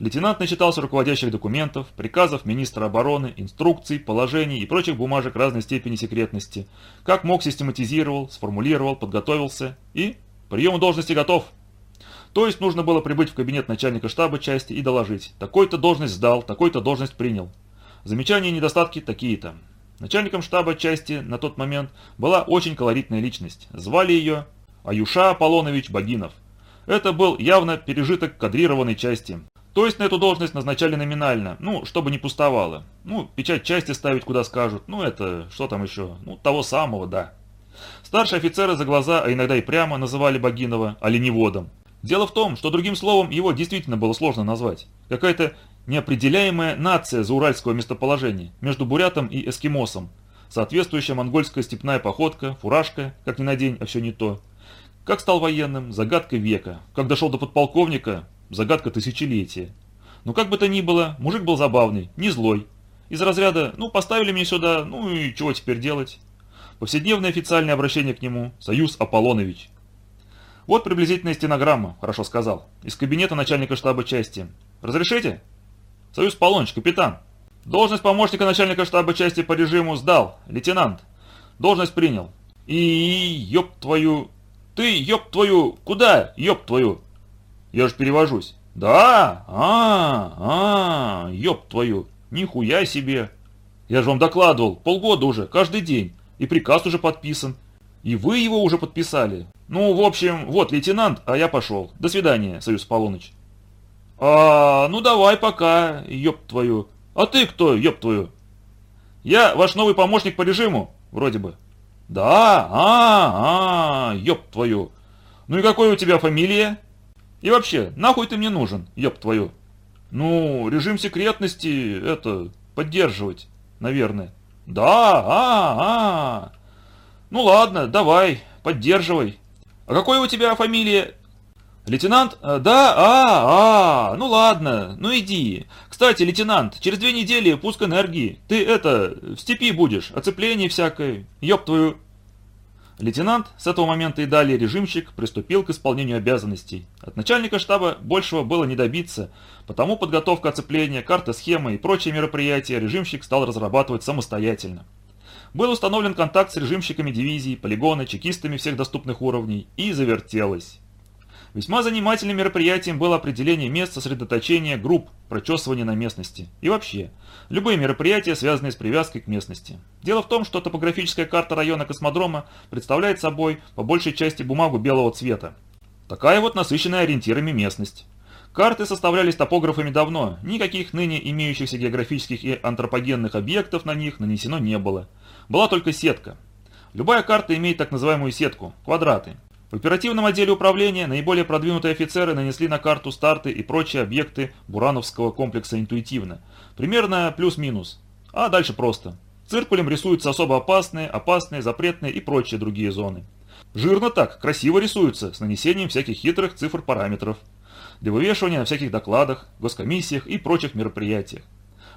Лейтенант начитался руководящих документов, приказов министра обороны, инструкций, положений и прочих бумажек разной степени секретности. Как мог, систематизировал, сформулировал, подготовился и... Прием должности готов. То есть нужно было прибыть в кабинет начальника штаба части и доложить. Такой-то должность сдал, такой-то должность принял. Замечания и недостатки такие-то. Начальником штаба части на тот момент была очень колоритная личность. Звали ее Аюша Аполлонович Богинов. Это был явно пережиток кадрированной части. То есть на эту должность назначали номинально, ну, чтобы не пустовало. Ну, печать части ставить куда скажут, ну, это, что там еще, ну, того самого, да. Старшие офицеры за глаза, а иногда и прямо называли Богинова оленеводом. Дело в том, что другим словом его действительно было сложно назвать. Какая-то неопределяемая нация зауральского местоположения между бурятом и эскимосом, соответствующая монгольская степная походка, фуражка, как ни на день, а все не то. Как стал военным, загадка века. Как дошел до подполковника, загадка тысячелетия. Но как бы то ни было, мужик был забавный, не злой. Из разряда «ну, поставили меня сюда, ну и чего теперь делать?» Повседневное официальное обращение к нему «Союз Аполлонович». Вот приблизительная стенограмма, хорошо сказал, из кабинета начальника штаба части. «Разрешите?» Союз Полонч, капитан. Должность помощника начальника штаба части по режиму сдал, лейтенант. Должность принял. И, ёб твою... Ты, ёб твою... Куда, ёб твою? Я же перевожусь. Да? А, а, ёб твою. Нихуя себе. Я же вам докладывал, полгода уже, каждый день. И приказ уже подписан. И вы его уже подписали. Ну, в общем, вот лейтенант, а я пошел. До свидания, Союз Полуныч. «А, ну давай пока, ёб твою. А ты кто, ёб твою?» «Я ваш новый помощник по режиму, вроде бы». «Да, а, а, ёб твою. Ну и какой у тебя фамилия? И вообще, нахуй ты мне нужен, ёб твою?» «Ну, режим секретности, это, поддерживать, наверное». «Да, а, а. Ну ладно, давай, поддерживай. А какой у тебя фамилия «Лейтенант? Э, да? А, а, ну ладно, ну иди. Кстати, лейтенант, через две недели пуск энергии. Ты это, в степи будешь, оцепление всякое. Ёб твою...» Лейтенант, с этого момента и далее режимщик, приступил к исполнению обязанностей. От начальника штаба большего было не добиться, потому подготовка оцепления, карта схемы и прочие мероприятия режимщик стал разрабатывать самостоятельно. Был установлен контакт с режимщиками дивизии, полигона, чекистами всех доступных уровней и завертелось. Весьма занимательным мероприятием было определение мест сосредоточения групп, прочесывания на местности. И вообще, любые мероприятия, связанные с привязкой к местности. Дело в том, что топографическая карта района космодрома представляет собой по большей части бумагу белого цвета. Такая вот насыщенная ориентирами местность. Карты составлялись топографами давно, никаких ныне имеющихся географических и антропогенных объектов на них нанесено не было. Была только сетка. Любая карта имеет так называемую сетку – квадраты. В оперативном отделе управления наиболее продвинутые офицеры нанесли на карту старты и прочие объекты Бурановского комплекса интуитивно. Примерно плюс-минус. А дальше просто. Циркулем рисуются особо опасные, опасные, запретные и прочие другие зоны. Жирно так, красиво рисуются, с нанесением всяких хитрых цифр-параметров. Для вывешивания на всяких докладах, госкомиссиях и прочих мероприятиях.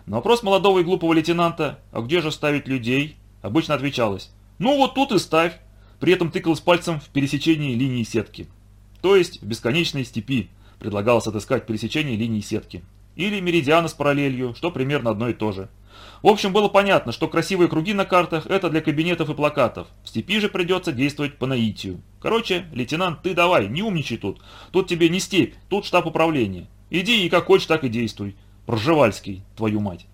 На вопрос молодого и глупого лейтенанта «А где же ставить людей?» обычно отвечалось «Ну вот тут и ставь, при этом тыкалась пальцем в пересечении линии сетки. То есть в бесконечной степи предлагалось отыскать пересечение линии сетки. Или меридиана с параллелью, что примерно одно и то же. В общем, было понятно, что красивые круги на картах – это для кабинетов и плакатов. В степи же придется действовать по наитию. Короче, лейтенант, ты давай, не умничай тут. Тут тебе не степь, тут штаб управления. Иди и как хочешь, так и действуй. Пржевальский, твою мать.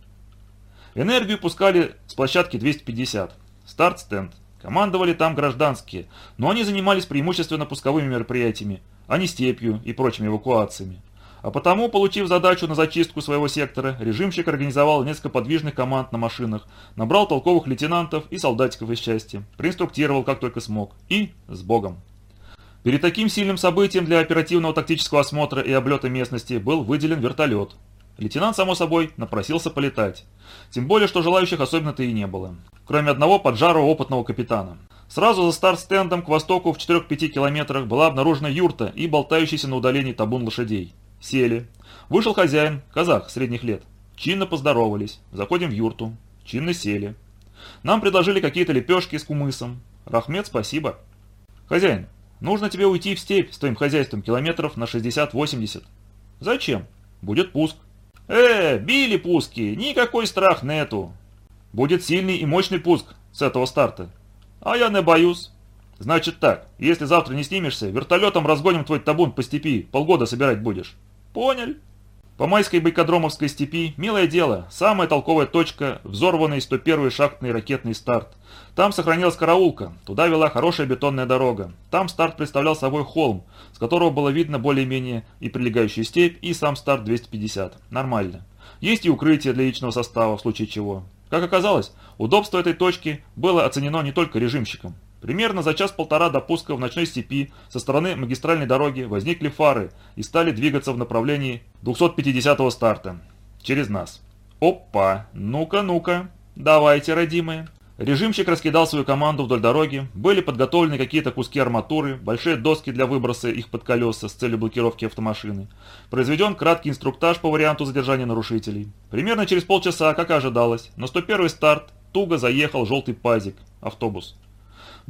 Энергию пускали с площадки 250. Старт-стенд. Командовали там гражданские, но они занимались преимущественно пусковыми мероприятиями, а не степью и прочими эвакуациями. А потому, получив задачу на зачистку своего сектора, режимщик организовал несколько подвижных команд на машинах, набрал толковых лейтенантов и солдатиков из части, проинструктировал как только смог. И с Богом. Перед таким сильным событием для оперативного тактического осмотра и облета местности был выделен вертолет. Лейтенант, само собой, напросился полетать. Тем более, что желающих особенно-то и не было. Кроме одного поджарого опытного капитана. Сразу за старт-стендом к востоку в 4-5 километрах была обнаружена юрта и болтающийся на удалении табун лошадей. Сели. Вышел хозяин, казах средних лет. Чинно поздоровались. Заходим в юрту. Чинно сели. Нам предложили какие-то лепешки с кумысом. Рахмет, спасибо. Хозяин, нужно тебе уйти в степь с твоим хозяйством километров на 60-80. Зачем? Будет пуск. Э, били пуски, никакой страх нету. Будет сильный и мощный пуск с этого старта. А я не боюсь. Значит так, если завтра не снимешься, вертолетом разгоним твой табун по степи, полгода собирать будешь. Понял. По майской Байкодромовской степи милое дело, самая толковая точка, взорванный 101-й шахтный ракетный старт. Там сохранилась караулка, туда вела хорошая бетонная дорога. Там старт представлял собой холм, с которого было видно более-менее и прилегающую степь, и сам старт 250. Нормально. Есть и укрытие для личного состава, в случае чего. Как оказалось, удобство этой точки было оценено не только режимщиком. Примерно за час-полтора до пуска в ночной степи со стороны магистральной дороги возникли фары и стали двигаться в направлении 250-го старта. Через нас. Опа, ну-ка, ну-ка, давайте, родимые. Режимщик раскидал свою команду вдоль дороги, были подготовлены какие-то куски арматуры, большие доски для выброса их под колеса с целью блокировки автомашины. Произведен краткий инструктаж по варианту задержания нарушителей. Примерно через полчаса, как и ожидалось, на 101 старт туго заехал желтый пазик, автобус.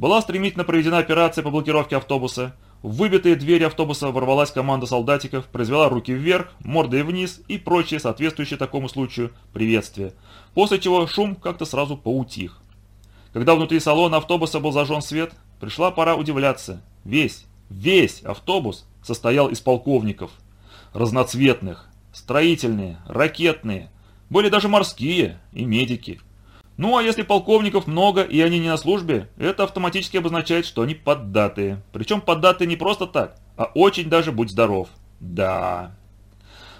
Была стремительно проведена операция по блокировке автобуса. В выбитые двери автобуса ворвалась команда солдатиков, произвела руки вверх, мордой вниз и прочие соответствующие такому случаю приветствия. После чего шум как-то сразу поутих. Когда внутри салона автобуса был зажжен свет, пришла пора удивляться. Весь, весь автобус состоял из полковников. Разноцветных, строительные, ракетные, были даже морские и медики. Ну а если полковников много и они не на службе, это автоматически обозначает, что они поддатые. Причем поддатые не просто так, а очень даже будь здоров. Да.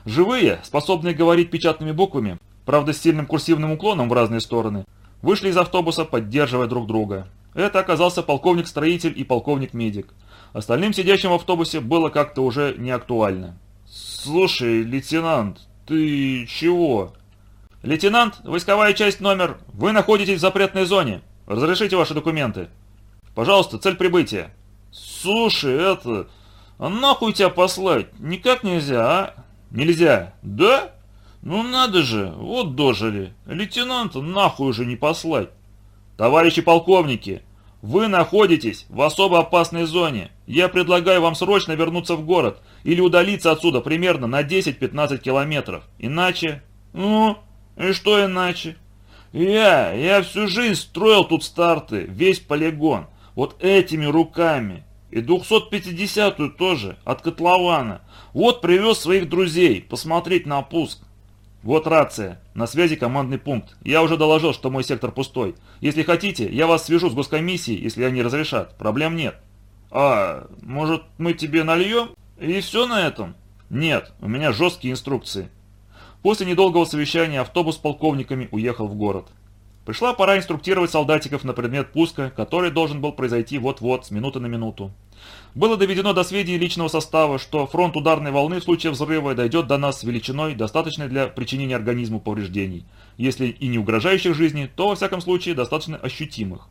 Живые, способные говорить печатными буквами, правда с сильным курсивным уклоном в разные стороны, вышли из автобуса, поддерживая друг друга. Это оказался полковник-строитель и полковник-медик. Остальным сидящим в автобусе было как-то уже не актуально. «Слушай, лейтенант, ты чего?» «Лейтенант, войсковая часть номер, вы находитесь в запретной зоне. Разрешите ваши документы. Пожалуйста, цель прибытия». «Слушай, это... Нахуй тебя послать? Никак нельзя, а?» «Нельзя. Да? Ну надо же, вот дожили. Лейтенанта нахуй уже не послать». «Товарищи полковники, вы находитесь в особо опасной зоне. Я предлагаю вам срочно вернуться в город или удалиться отсюда примерно на 10-15 километров. Иначе... Ну, и что иначе? Я, я всю жизнь строил тут старты, весь полигон, вот этими руками. И 250-ю тоже, от котлована. Вот привез своих друзей, посмотреть на пуск. Вот рация, на связи командный пункт. Я уже доложил, что мой сектор пустой. Если хотите, я вас свяжу с госкомиссией, если они разрешат. Проблем нет. А, может мы тебе нальем? И все на этом? Нет, у меня жесткие инструкции. После недолгого совещания автобус с полковниками уехал в город. Пришла пора инструктировать солдатиков на предмет пуска, который должен был произойти вот-вот, с минуты на минуту. Было доведено до сведений личного состава, что фронт ударной волны в случае взрыва дойдет до нас с величиной, достаточной для причинения организму повреждений. Если и не угрожающих жизни, то во всяком случае достаточно ощутимых.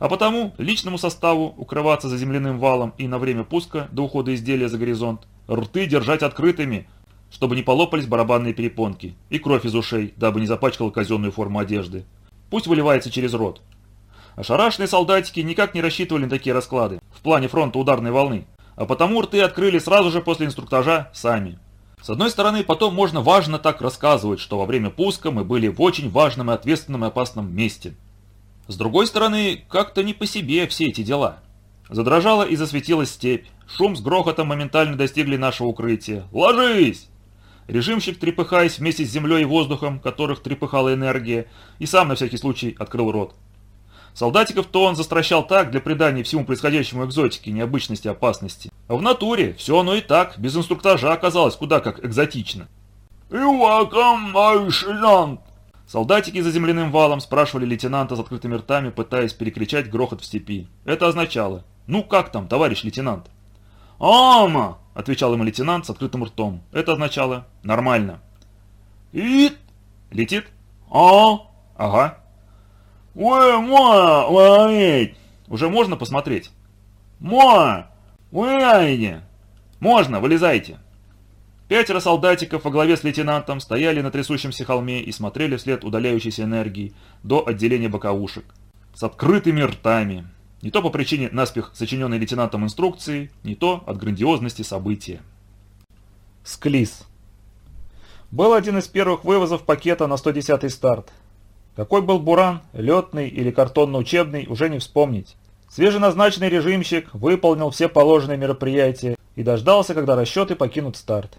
А потому личному составу укрываться за земляным валом и на время пуска до ухода изделия за горизонт, рты держать открытыми, чтобы не полопались барабанные перепонки, и кровь из ушей, дабы не запачкала казенную форму одежды. Пусть выливается через рот. Ошарашенные солдатики никак не рассчитывали на такие расклады в плане фронта ударной волны, а потому рты открыли сразу же после инструктажа сами. С одной стороны, потом можно важно так рассказывать, что во время пуска мы были в очень важном и ответственном и опасном месте. С другой стороны, как-то не по себе все эти дела. Задрожала и засветилась степь. Шум с грохотом моментально достигли нашего укрытия. «Ложись!» Режимщик, трепыхаясь вместе с землей и воздухом, которых трепыхала энергия, и сам на всякий случай открыл рот. Солдатиков то он застращал так для придания всему происходящему экзотики, необычности, опасности. А в натуре все оно и так, без инструктажа оказалось куда как экзотично. «Welcome, лейтенант!» Солдатики за земляным валом спрашивали лейтенанта с открытыми ртами, пытаясь перекричать грохот в степи. Это означало «Ну как там, товарищ лейтенант?» «Ама!» – отвечал ему лейтенант с открытым ртом. Это означало «Нормально». «Ит?» «Летит?» «А?» «Ага». «Вы ма, ловить?» «Уже можно посмотреть?» «Ма! Вылезайте!» «Можно, вылезайте!» Пятеро солдатиков во главе с лейтенантом стояли на трясущемся холме и смотрели вслед удаляющейся энергии до отделения боковушек. С открытыми ртами. Не то по причине наспех сочиненной лейтенантом инструкции, не то от грандиозности события. Склиз. Был один из первых вывозов пакета на 110-й старт. Какой был буран, летный или картонно-учебный, уже не вспомнить. Свеженазначенный режимщик выполнил все положенные мероприятия и дождался, когда расчеты покинут старт.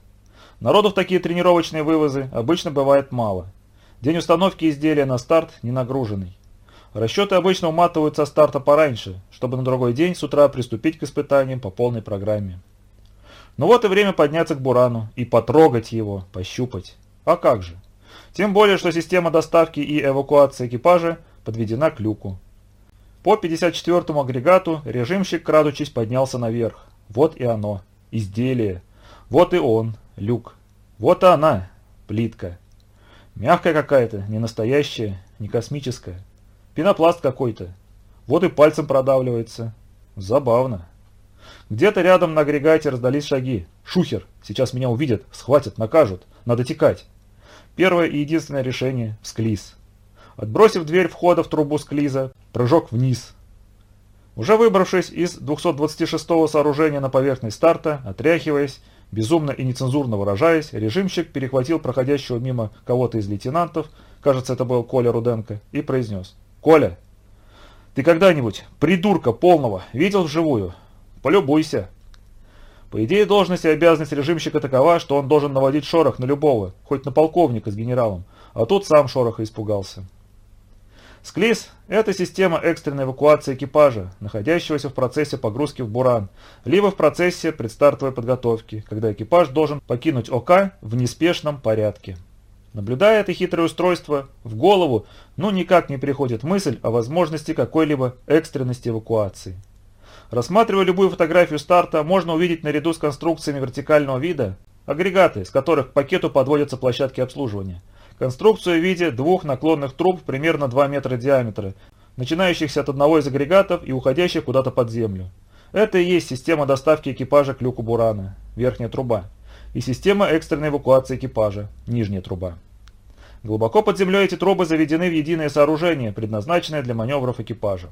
Народу в такие тренировочные вывозы обычно бывает мало. День установки изделия на старт не нагруженный. Расчеты обычно уматывают со старта пораньше, чтобы на другой день с утра приступить к испытаниям по полной программе. Ну вот и время подняться к Бурану и потрогать его, пощупать. А как же? Тем более, что система доставки и эвакуации экипажа подведена к люку. По 54-му агрегату режимщик, крадучись, поднялся наверх. Вот и оно, изделие. Вот и он, люк. Вот и она, плитка. Мягкая какая-то, не настоящая, не космическая. Пенопласт какой-то. Вот и пальцем продавливается. Забавно. Где-то рядом на агрегате раздались шаги. Шухер, сейчас меня увидят, схватят, накажут. Надо текать. Первое и единственное решение – склиз. Отбросив дверь входа в трубу склиза, прыжок вниз. Уже выбравшись из 226-го сооружения на поверхность старта, отряхиваясь, безумно и нецензурно выражаясь, режимщик перехватил проходящего мимо кого-то из лейтенантов, кажется, это был Коля Руденко, и произнес. «Коля, ты когда-нибудь придурка полного видел вживую? Полюбуйся!» По идее, должность и обязанность режимщика такова, что он должен наводить шорох на любого, хоть на полковника с генералом, а тут сам шороха испугался. Склиз – это система экстренной эвакуации экипажа, находящегося в процессе погрузки в Буран, либо в процессе предстартовой подготовки, когда экипаж должен покинуть ОК в неспешном порядке. Наблюдая это хитрое устройство, в голову ну никак не приходит мысль о возможности какой-либо экстренности эвакуации. Рассматривая любую фотографию старта, можно увидеть наряду с конструкциями вертикального вида агрегаты, с которых к пакету подводятся площадки обслуживания. Конструкцию в виде двух наклонных труб примерно 2 метра диаметра, начинающихся от одного из агрегатов и уходящих куда-то под землю. Это и есть система доставки экипажа к люку Бурана, верхняя труба, и система экстренной эвакуации экипажа, нижняя труба. Глубоко под землей эти трубы заведены в единое сооружение, предназначенное для маневров экипажа.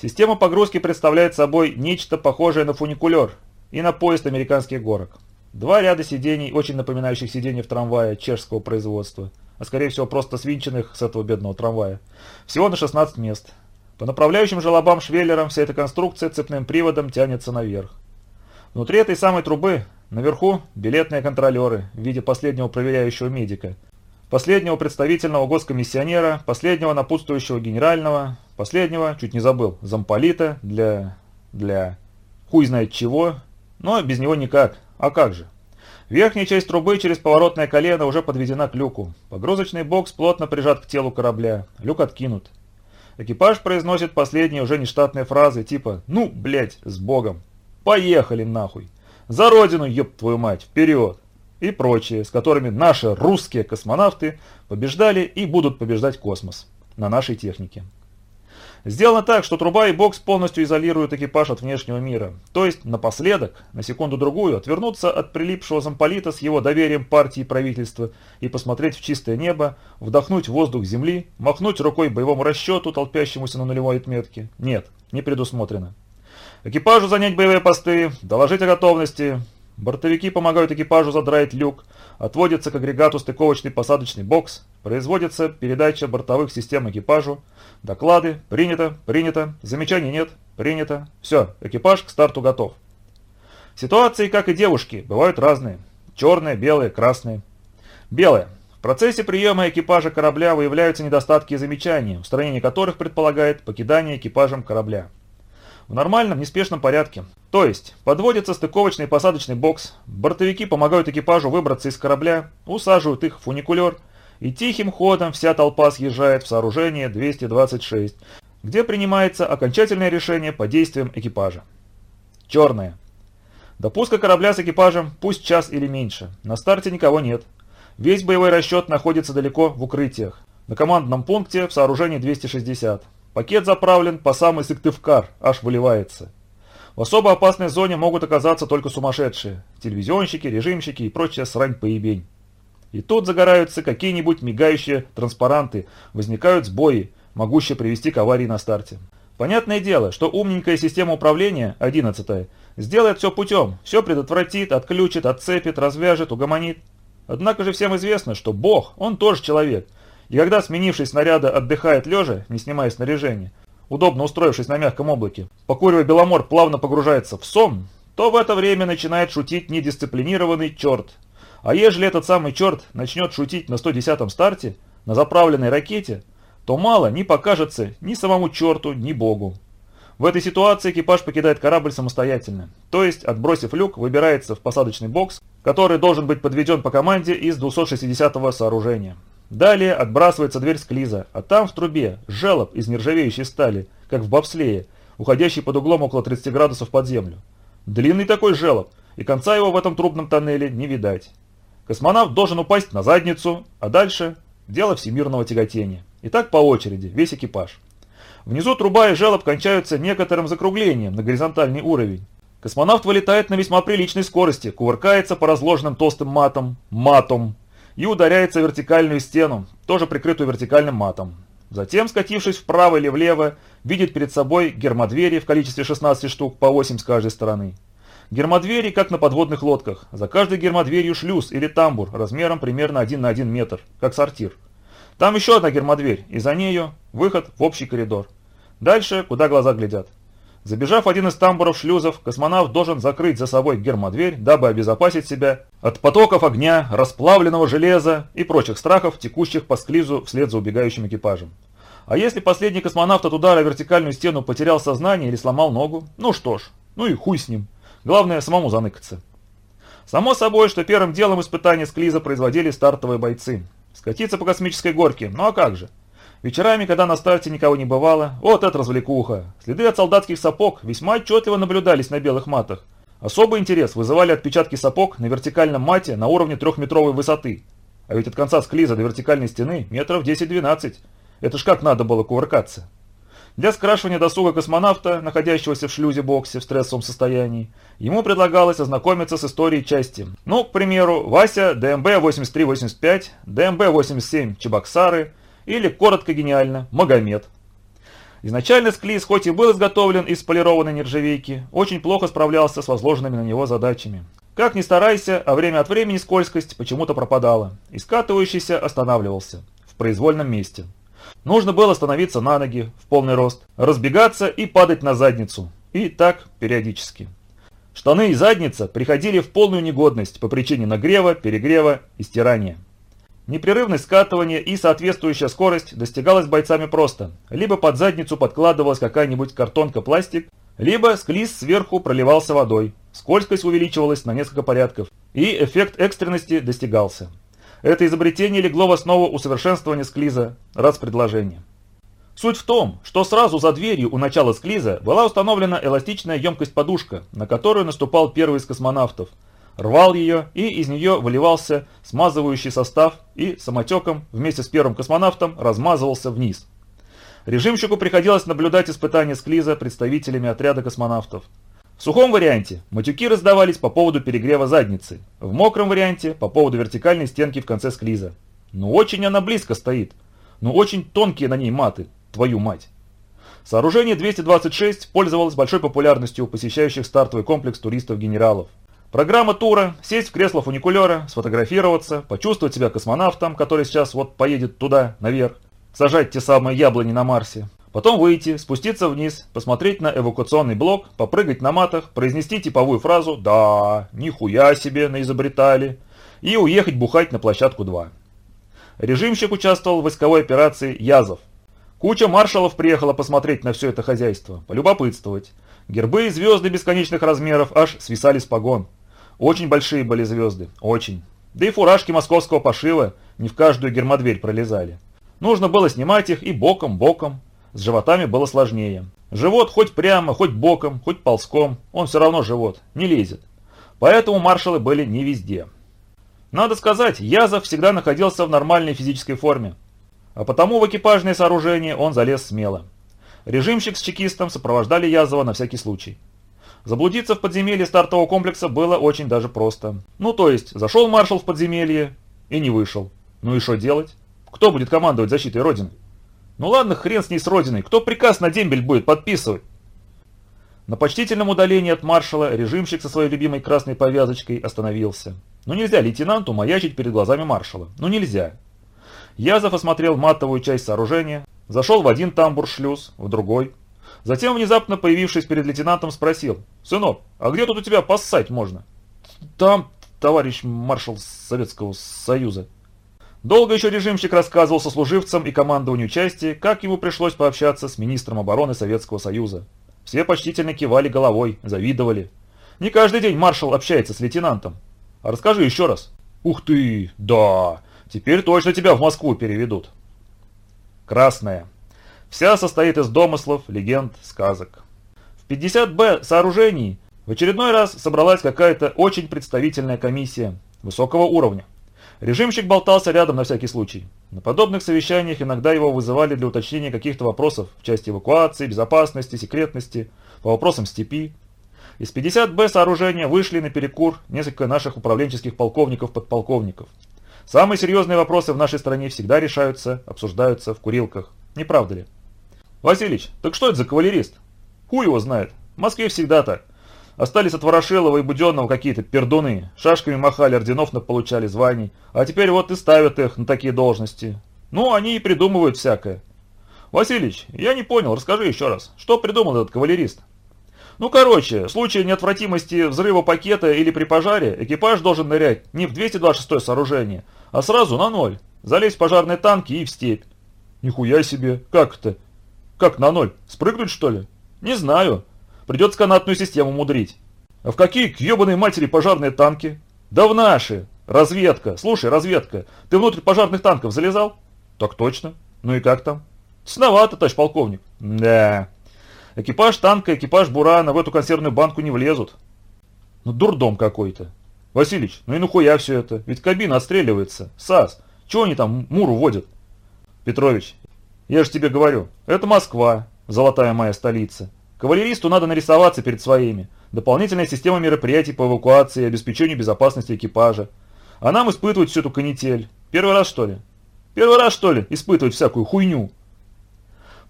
Система погрузки представляет собой нечто похожее на фуникулер и на поезд американских горок. Два ряда сидений, очень напоминающих сиденья в трамвае чешского производства, а скорее всего просто свинченных с этого бедного трамвая. Всего на 16 мест. По направляющим желобам швеллерам вся эта конструкция цепным приводом тянется наверх. Внутри этой самой трубы, наверху, билетные контролеры в виде последнего проверяющего медика, последнего представительного госкомиссионера, последнего напутствующего генерального, последнего, чуть не забыл, замполита для... для... хуй знает чего, но без него никак. А как же? Верхняя часть трубы через поворотное колено уже подведена к люку. Погрузочный бокс плотно прижат к телу корабля. Люк откинут. Экипаж произносит последние уже нештатные фразы типа «Ну, блять, с богом! Поехали нахуй! За родину, ёб твою мать, вперед!» и прочие, с которыми наши русские космонавты побеждали и будут побеждать космос на нашей технике. Сделано так, что труба и бокс полностью изолируют экипаж от внешнего мира. То есть, напоследок, на секунду-другую, отвернуться от прилипшего замполита с его доверием партии и правительства и посмотреть в чистое небо, вдохнуть воздух Земли, махнуть рукой боевому расчету, толпящемуся на нулевой отметке. Нет, не предусмотрено. Экипажу занять боевые посты, доложить о готовности, Бортовики помогают экипажу задраить люк, отводится к агрегату стыковочный посадочный бокс, производится передача бортовых систем экипажу, доклады, принято, принято, замечаний нет, принято, все, экипаж к старту готов. Ситуации, как и девушки, бывают разные. Черные, белые, красные. Белые. В процессе приема экипажа корабля выявляются недостатки и замечания, устранение которых предполагает покидание экипажем корабля. В нормальном, неспешном порядке. То есть, подводится стыковочный посадочный бокс, бортовики помогают экипажу выбраться из корабля, усаживают их в фуникулер, и тихим ходом вся толпа съезжает в сооружение 226, где принимается окончательное решение по действиям экипажа. Черное. Допуска корабля с экипажем пусть час или меньше. На старте никого нет. Весь боевой расчет находится далеко в укрытиях. На командном пункте в сооружении 260. Пакет заправлен по самый Сыктывкар, аж выливается. В особо опасной зоне могут оказаться только сумасшедшие. Телевизионщики, режимщики и прочая срань-поебень. И тут загораются какие-нибудь мигающие транспаранты, возникают сбои, могущие привести к аварии на старте. Понятное дело, что умненькая система управления, 11 сделает все путем, все предотвратит, отключит, отцепит, развяжет, угомонит. Однако же всем известно, что Бог, он тоже человек. И когда, сменившись снаряда, отдыхает лежа, не снимая снаряжения, удобно устроившись на мягком облаке, покуривая Беломор плавно погружается в сон, то в это время начинает шутить недисциплинированный черт. А ежели этот самый черт начнет шутить на 110-м старте, на заправленной ракете, то мало не покажется ни самому черту, ни богу. В этой ситуации экипаж покидает корабль самостоятельно, то есть, отбросив люк, выбирается в посадочный бокс, который должен быть подведен по команде из 260-го сооружения. Далее отбрасывается дверь склиза, а там в трубе желоб из нержавеющей стали, как в бобслее, уходящий под углом около 30 градусов под землю. Длинный такой желоб, и конца его в этом трубном тоннеле не видать. Космонавт должен упасть на задницу, а дальше дело всемирного тяготения. И так по очереди, весь экипаж. Внизу труба и желоб кончаются некоторым закруглением на горизонтальный уровень. Космонавт вылетает на весьма приличной скорости, кувыркается по разложенным толстым матам, матом, и ударяется в вертикальную стену, тоже прикрытую вертикальным матом. Затем, скатившись вправо или влево, видит перед собой гермодвери в количестве 16 штук, по 8 с каждой стороны. Гермодвери, как на подводных лодках. За каждой гермодверью шлюз или тамбур размером примерно 1 на 1 метр, как сортир. Там еще одна гермодверь, и за нею выход в общий коридор. Дальше, куда глаза глядят. Забежав в один из тамбуров шлюзов, космонавт должен закрыть за собой гермодверь, дабы обезопасить себя от потоков огня, расплавленного железа и прочих страхов, текущих по склизу вслед за убегающим экипажем. А если последний космонавт от удара в вертикальную стену потерял сознание или сломал ногу, ну что ж, ну и хуй с ним. Главное самому заныкаться. Само собой, что первым делом испытания склиза производили стартовые бойцы. Скатиться по космической горке, ну а как же? Вечерами, когда на старте никого не бывало, вот это развлекуха. Следы от солдатских сапог весьма отчетливо наблюдались на белых матах. Особый интерес вызывали отпечатки сапог на вертикальном мате на уровне трехметровой высоты. А ведь от конца склиза до вертикальной стены метров 10-12. Это ж как надо было кувыркаться. Для скрашивания досуга космонавта, находящегося в шлюзе-боксе в стрессовом состоянии, ему предлагалось ознакомиться с историей части. Ну, к примеру, Вася ДМБ-8385, ДМБ-87 Чебоксары или, коротко гениально, Магомед. Изначально склиз, хоть и был изготовлен из полированной нержавейки, очень плохо справлялся с возложенными на него задачами. Как ни старайся, а время от времени скользкость почему-то пропадала, и скатывающийся останавливался в произвольном месте. Нужно было становиться на ноги в полный рост, разбегаться и падать на задницу. И так периодически. Штаны и задница приходили в полную негодность по причине нагрева, перегрева и стирания. Непрерывность скатывания и соответствующая скорость достигалась бойцами просто. Либо под задницу подкладывалась какая-нибудь картонка-пластик, либо склиз сверху проливался водой. Скользкость увеличивалась на несколько порядков, и эффект экстренности достигался. Это изобретение легло в основу усовершенствования склиза, раз предложение. Суть в том, что сразу за дверью у начала склиза была установлена эластичная емкость-подушка, на которую наступал первый из космонавтов. Рвал ее, и из нее выливался смазывающий состав и самотеком вместе с первым космонавтом размазывался вниз. Режимщику приходилось наблюдать испытания склиза представителями отряда космонавтов. В сухом варианте матюки раздавались по поводу перегрева задницы, в мокром варианте по поводу вертикальной стенки в конце склиза. Ну очень она близко стоит, ну очень тонкие на ней маты, твою мать. Сооружение 226 пользовалось большой популярностью у посещающих стартовый комплекс туристов-генералов. Программа тура – сесть в кресло фуникулера, сфотографироваться, почувствовать себя космонавтом, который сейчас вот поедет туда, наверх, сажать те самые яблони на Марсе, Потом выйти, спуститься вниз, посмотреть на эвакуационный блок, попрыгать на матах, произнести типовую фразу «Да, нихуя себе наизобретали» и уехать бухать на площадку 2. Режимщик участвовал в войсковой операции «Язов». Куча маршалов приехала посмотреть на все это хозяйство, полюбопытствовать. Гербы и звезды бесконечных размеров аж свисали с погон. Очень большие были звезды, очень. Да и фуражки московского пошива не в каждую гермодверь пролезали. Нужно было снимать их и боком, боком. С животами было сложнее. Живот хоть прямо, хоть боком, хоть ползком, он все равно живот, не лезет. Поэтому маршалы были не везде. Надо сказать, Язов всегда находился в нормальной физической форме. А потому в экипажное сооружение он залез смело. Режимщик с чекистом сопровождали Язова на всякий случай. Заблудиться в подземелье стартового комплекса было очень даже просто. Ну то есть, зашел маршал в подземелье и не вышел. Ну и что делать? Кто будет командовать защитой Родины? Ну ладно, хрен с ней с Родиной, кто приказ на дембель будет подписывать? На почтительном удалении от маршала режимщик со своей любимой красной повязочкой остановился. Ну нельзя лейтенанту маячить перед глазами маршала. Ну нельзя. Язов осмотрел матовую часть сооружения, зашел в один тамбур-шлюз, в другой. Затем, внезапно появившись перед лейтенантом, спросил. «Сынок, а где тут у тебя поссать можно?» «Там, товарищ маршал Советского Союза». Долго еще режимщик рассказывал сослуживцам и командованию части, как ему пришлось пообщаться с министром обороны Советского Союза. Все почтительно кивали головой, завидовали. Не каждый день маршал общается с лейтенантом. А расскажи еще раз. Ух ты, да, теперь точно тебя в Москву переведут. Красная. Вся состоит из домыслов, легенд, сказок. В 50Б сооружений в очередной раз собралась какая-то очень представительная комиссия высокого уровня. Режимщик болтался рядом на всякий случай. На подобных совещаниях иногда его вызывали для уточнения каких-то вопросов в части эвакуации, безопасности, секретности, по вопросам степи. Из 50Б сооружения вышли на перекур несколько наших управленческих полковников-подполковников. Самые серьезные вопросы в нашей стране всегда решаются, обсуждаются в курилках. Не правда ли? Василич, так что это за кавалерист? Хуй его знает. В Москве всегда так. Остались от Ворошилова и Буденного какие-то пердуны. Шашками махали, орденов получали званий. А теперь вот и ставят их на такие должности. Ну, они и придумывают всякое. Василич, я не понял, расскажи еще раз. Что придумал этот кавалерист? Ну, короче, в случае неотвратимости взрыва пакета или при пожаре, экипаж должен нырять не в 226 сооружение, а сразу на ноль. Залезть в пожарные танки и в степь. Нихуя себе, как это? Как на ноль? Спрыгнуть что ли? Не знаю. Придется канатную систему мудрить. А в какие к ебаной матери пожарные танки? Да в наши. Разведка. Слушай, разведка, ты внутрь пожарных танков залезал? Так точно. Ну и как там? Сновато, товарищ полковник. Да. Экипаж танка, экипаж Бурана в эту консервную банку не влезут. Ну дурдом какой-то. Василич, ну и нахуя все это? Ведь кабина отстреливается. САС. Чего они там Муру водят? Петрович, я же тебе говорю, это Москва, золотая моя столица. Кавалеристу надо нарисоваться перед своими. Дополнительная система мероприятий по эвакуации и обеспечению безопасности экипажа. А нам испытывать всю эту канитель. Первый раз что ли? Первый раз что ли испытывать всякую хуйню?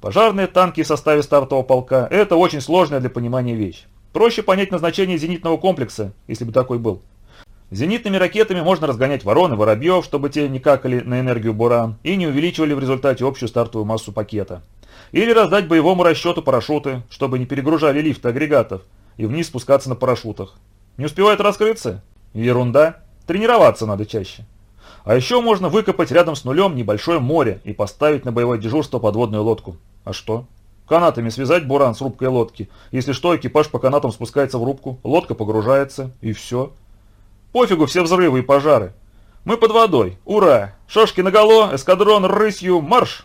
Пожарные танки в составе стартового полка – это очень сложная для понимания вещь. Проще понять назначение зенитного комплекса, если бы такой был. Зенитными ракетами можно разгонять ворон и воробьев, чтобы те не какали на энергию буран и не увеличивали в результате общую стартовую массу пакета. Или раздать боевому расчету парашюты, чтобы не перегружали лифты агрегатов и вниз спускаться на парашютах. Не успевает раскрыться? Ерунда. Тренироваться надо чаще. А еще можно выкопать рядом с нулем небольшое море и поставить на боевое дежурство подводную лодку. А что? Канатами связать буран с рубкой лодки. Если что, экипаж по канатам спускается в рубку, лодка погружается, и все. Пофигу все взрывы и пожары. Мы под водой. Ура! Шашки наголо, эскадрон рысью, марш!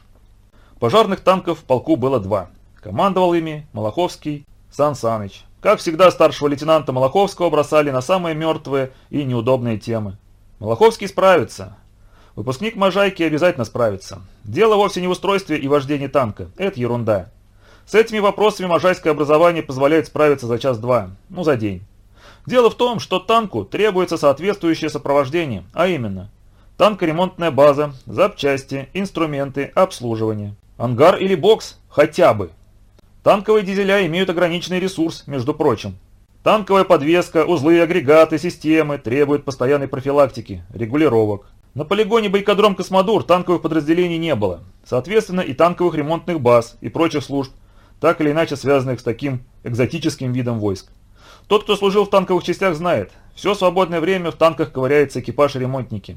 Пожарных танков в полку было два. Командовал ими Малаховский Сан Саныч. Как всегда, старшего лейтенанта Малаховского бросали на самые мертвые и неудобные темы. Малаховский справится. Выпускник Можайки обязательно справится. Дело вовсе не в устройстве и вождении танка. Это ерунда. С этими вопросами можайское образование позволяет справиться за час-два, ну за день. Дело в том, что танку требуется соответствующее сопровождение, а именно танкоремонтная база, запчасти, инструменты, обслуживание. Ангар или бокс? Хотя бы. Танковые дизеля имеют ограниченный ресурс, между прочим. Танковая подвеска, узлы, агрегаты, системы требуют постоянной профилактики, регулировок. На полигоне Байкодром Космодур танковых подразделений не было. Соответственно, и танковых ремонтных баз, и прочих служб, так или иначе связанных с таким экзотическим видом войск. Тот, кто служил в танковых частях, знает, все свободное время в танках ковыряется экипаж и ремонтники.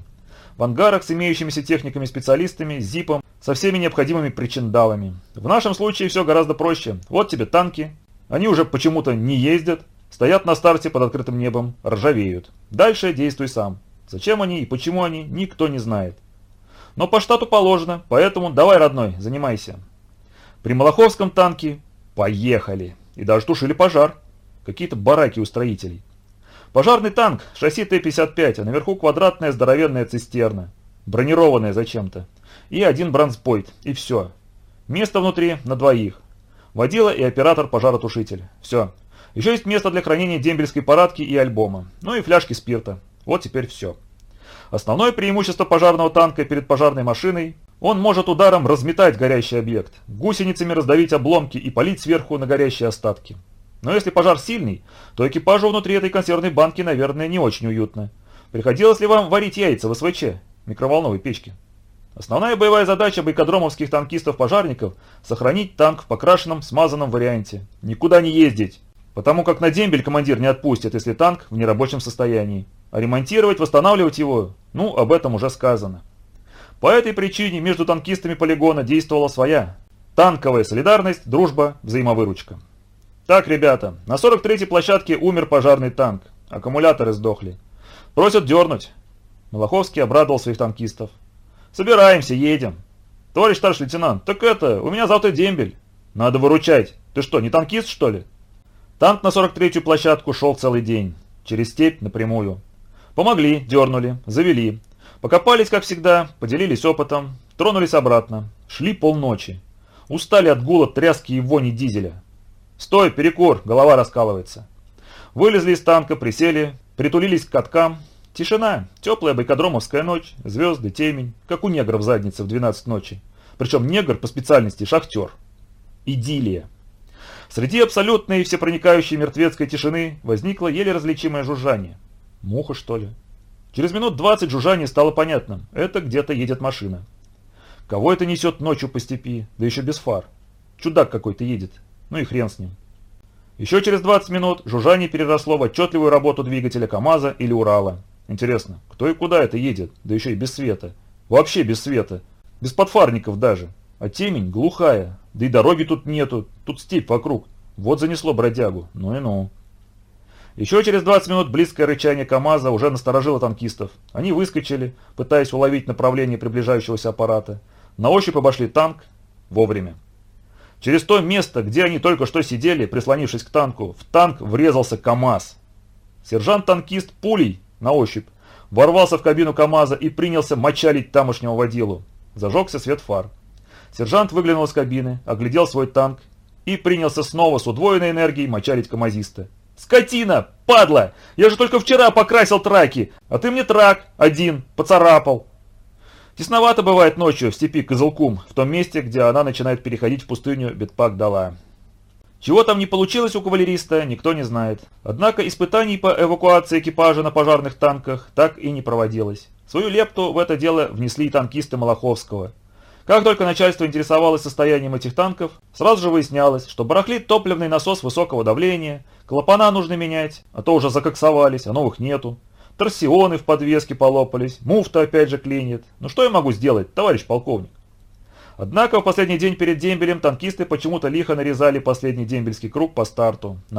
в ангарах с имеющимися техниками специалистами, ЗИПом, со всеми необходимыми причиндалами. В нашем случае все гораздо проще. Вот тебе танки. Они уже почему-то не ездят, стоят на старте под открытым небом, ржавеют. Дальше действуй сам. Зачем они и почему они, никто не знает. Но по штату положено, поэтому давай, родной, занимайся. При Малаховском танке поехали. И даже тушили пожар. Какие-то бараки у строителей. Пожарный танк, шасси Т-55, а наверху квадратная здоровенная цистерна. Бронированная зачем-то. И один бронспойт. И все. Место внутри на двоих. Водила и оператор-пожаротушитель. Все. Еще есть место для хранения дембельской парадки и альбома. Ну и фляжки спирта. Вот теперь все. Основное преимущество пожарного танка перед пожарной машиной – он может ударом разметать горящий объект, гусеницами раздавить обломки и полить сверху на горящие остатки. Но если пожар сильный, то экипажу внутри этой консервной банки, наверное, не очень уютно. Приходилось ли вам варить яйца в СВЧ, микроволновой печке? Основная боевая задача бойкодромовских танкистов-пожарников – сохранить танк в покрашенном, смазанном варианте. Никуда не ездить, потому как на дембель командир не отпустит, если танк в нерабочем состоянии. А ремонтировать, восстанавливать его, ну, об этом уже сказано. По этой причине между танкистами полигона действовала своя. Танковая солидарность, дружба, взаимовыручка. Так, ребята, на 43-й площадке умер пожарный танк. Аккумуляторы сдохли. Просят дернуть. Малаховский обрадовал своих танкистов. Собираемся, едем. Товарищ старший лейтенант, так это, у меня завтра дембель. Надо выручать. Ты что, не танкист, что ли? Танк на 43-ю площадку шел целый день. Через степь напрямую. Помогли, дернули, завели. Покопались, как всегда, поделились опытом, тронулись обратно. Шли полночи. Устали от гула, тряски и вони дизеля. «Стой, перекур!» – голова раскалывается. Вылезли из танка, присели, притулились к каткам. Тишина, теплая байкодромовская ночь, звезды, темень, как у негра в заднице в 12 ночи. Причем негр по специальности шахтер. Идиллия. Среди абсолютной и всепроникающей мертвецкой тишины возникло еле различимое жужжание. Муха, что ли? Через минут 20 жужжание стало понятным. Это где-то едет машина. Кого это несет ночью по степи, да еще без фар? Чудак какой-то едет. Ну и хрен с ним. Еще через 20 минут жужжание переросло в отчетливую работу двигателя КамАЗа или Урала. Интересно, кто и куда это едет, да еще и без света. Вообще без света. Без подфарников даже. А темень глухая. Да и дороги тут нету, тут степь вокруг. Вот занесло бродягу. Ну и ну. Еще через 20 минут близкое рычание КамАЗа уже насторожило танкистов. Они выскочили, пытаясь уловить направление приближающегося аппарата. На ощупь обошли танк вовремя. Через то место, где они только что сидели, прислонившись к танку, в танк врезался КАМАЗ. Сержант-танкист пулей, на ощупь, ворвался в кабину КАМАЗа и принялся мочалить тамошнего водилу. Зажегся свет фар. Сержант выглянул из кабины, оглядел свой танк и принялся снова с удвоенной энергией мочалить КАМАЗиста. «Скотина! Падла! Я же только вчера покрасил траки, а ты мне трак один поцарапал!» Тесновато бывает ночью в степи Кызылкум, в том месте, где она начинает переходить в пустыню Бетпак-Дала. Чего там не получилось у кавалериста, никто не знает. Однако испытаний по эвакуации экипажа на пожарных танках так и не проводилось. Свою лепту в это дело внесли и танкисты Малаховского. Как только начальство интересовалось состоянием этих танков, сразу же выяснялось, что барахлит топливный насос высокого давления, клапана нужно менять, а то уже закоксовались, а новых нету. Торсионы в подвеске полопались, муфта опять же клинит. Ну что я могу сделать, товарищ полковник? Однако в последний день перед дембелем танкисты почему-то лихо нарезали последний дембельский круг по старту.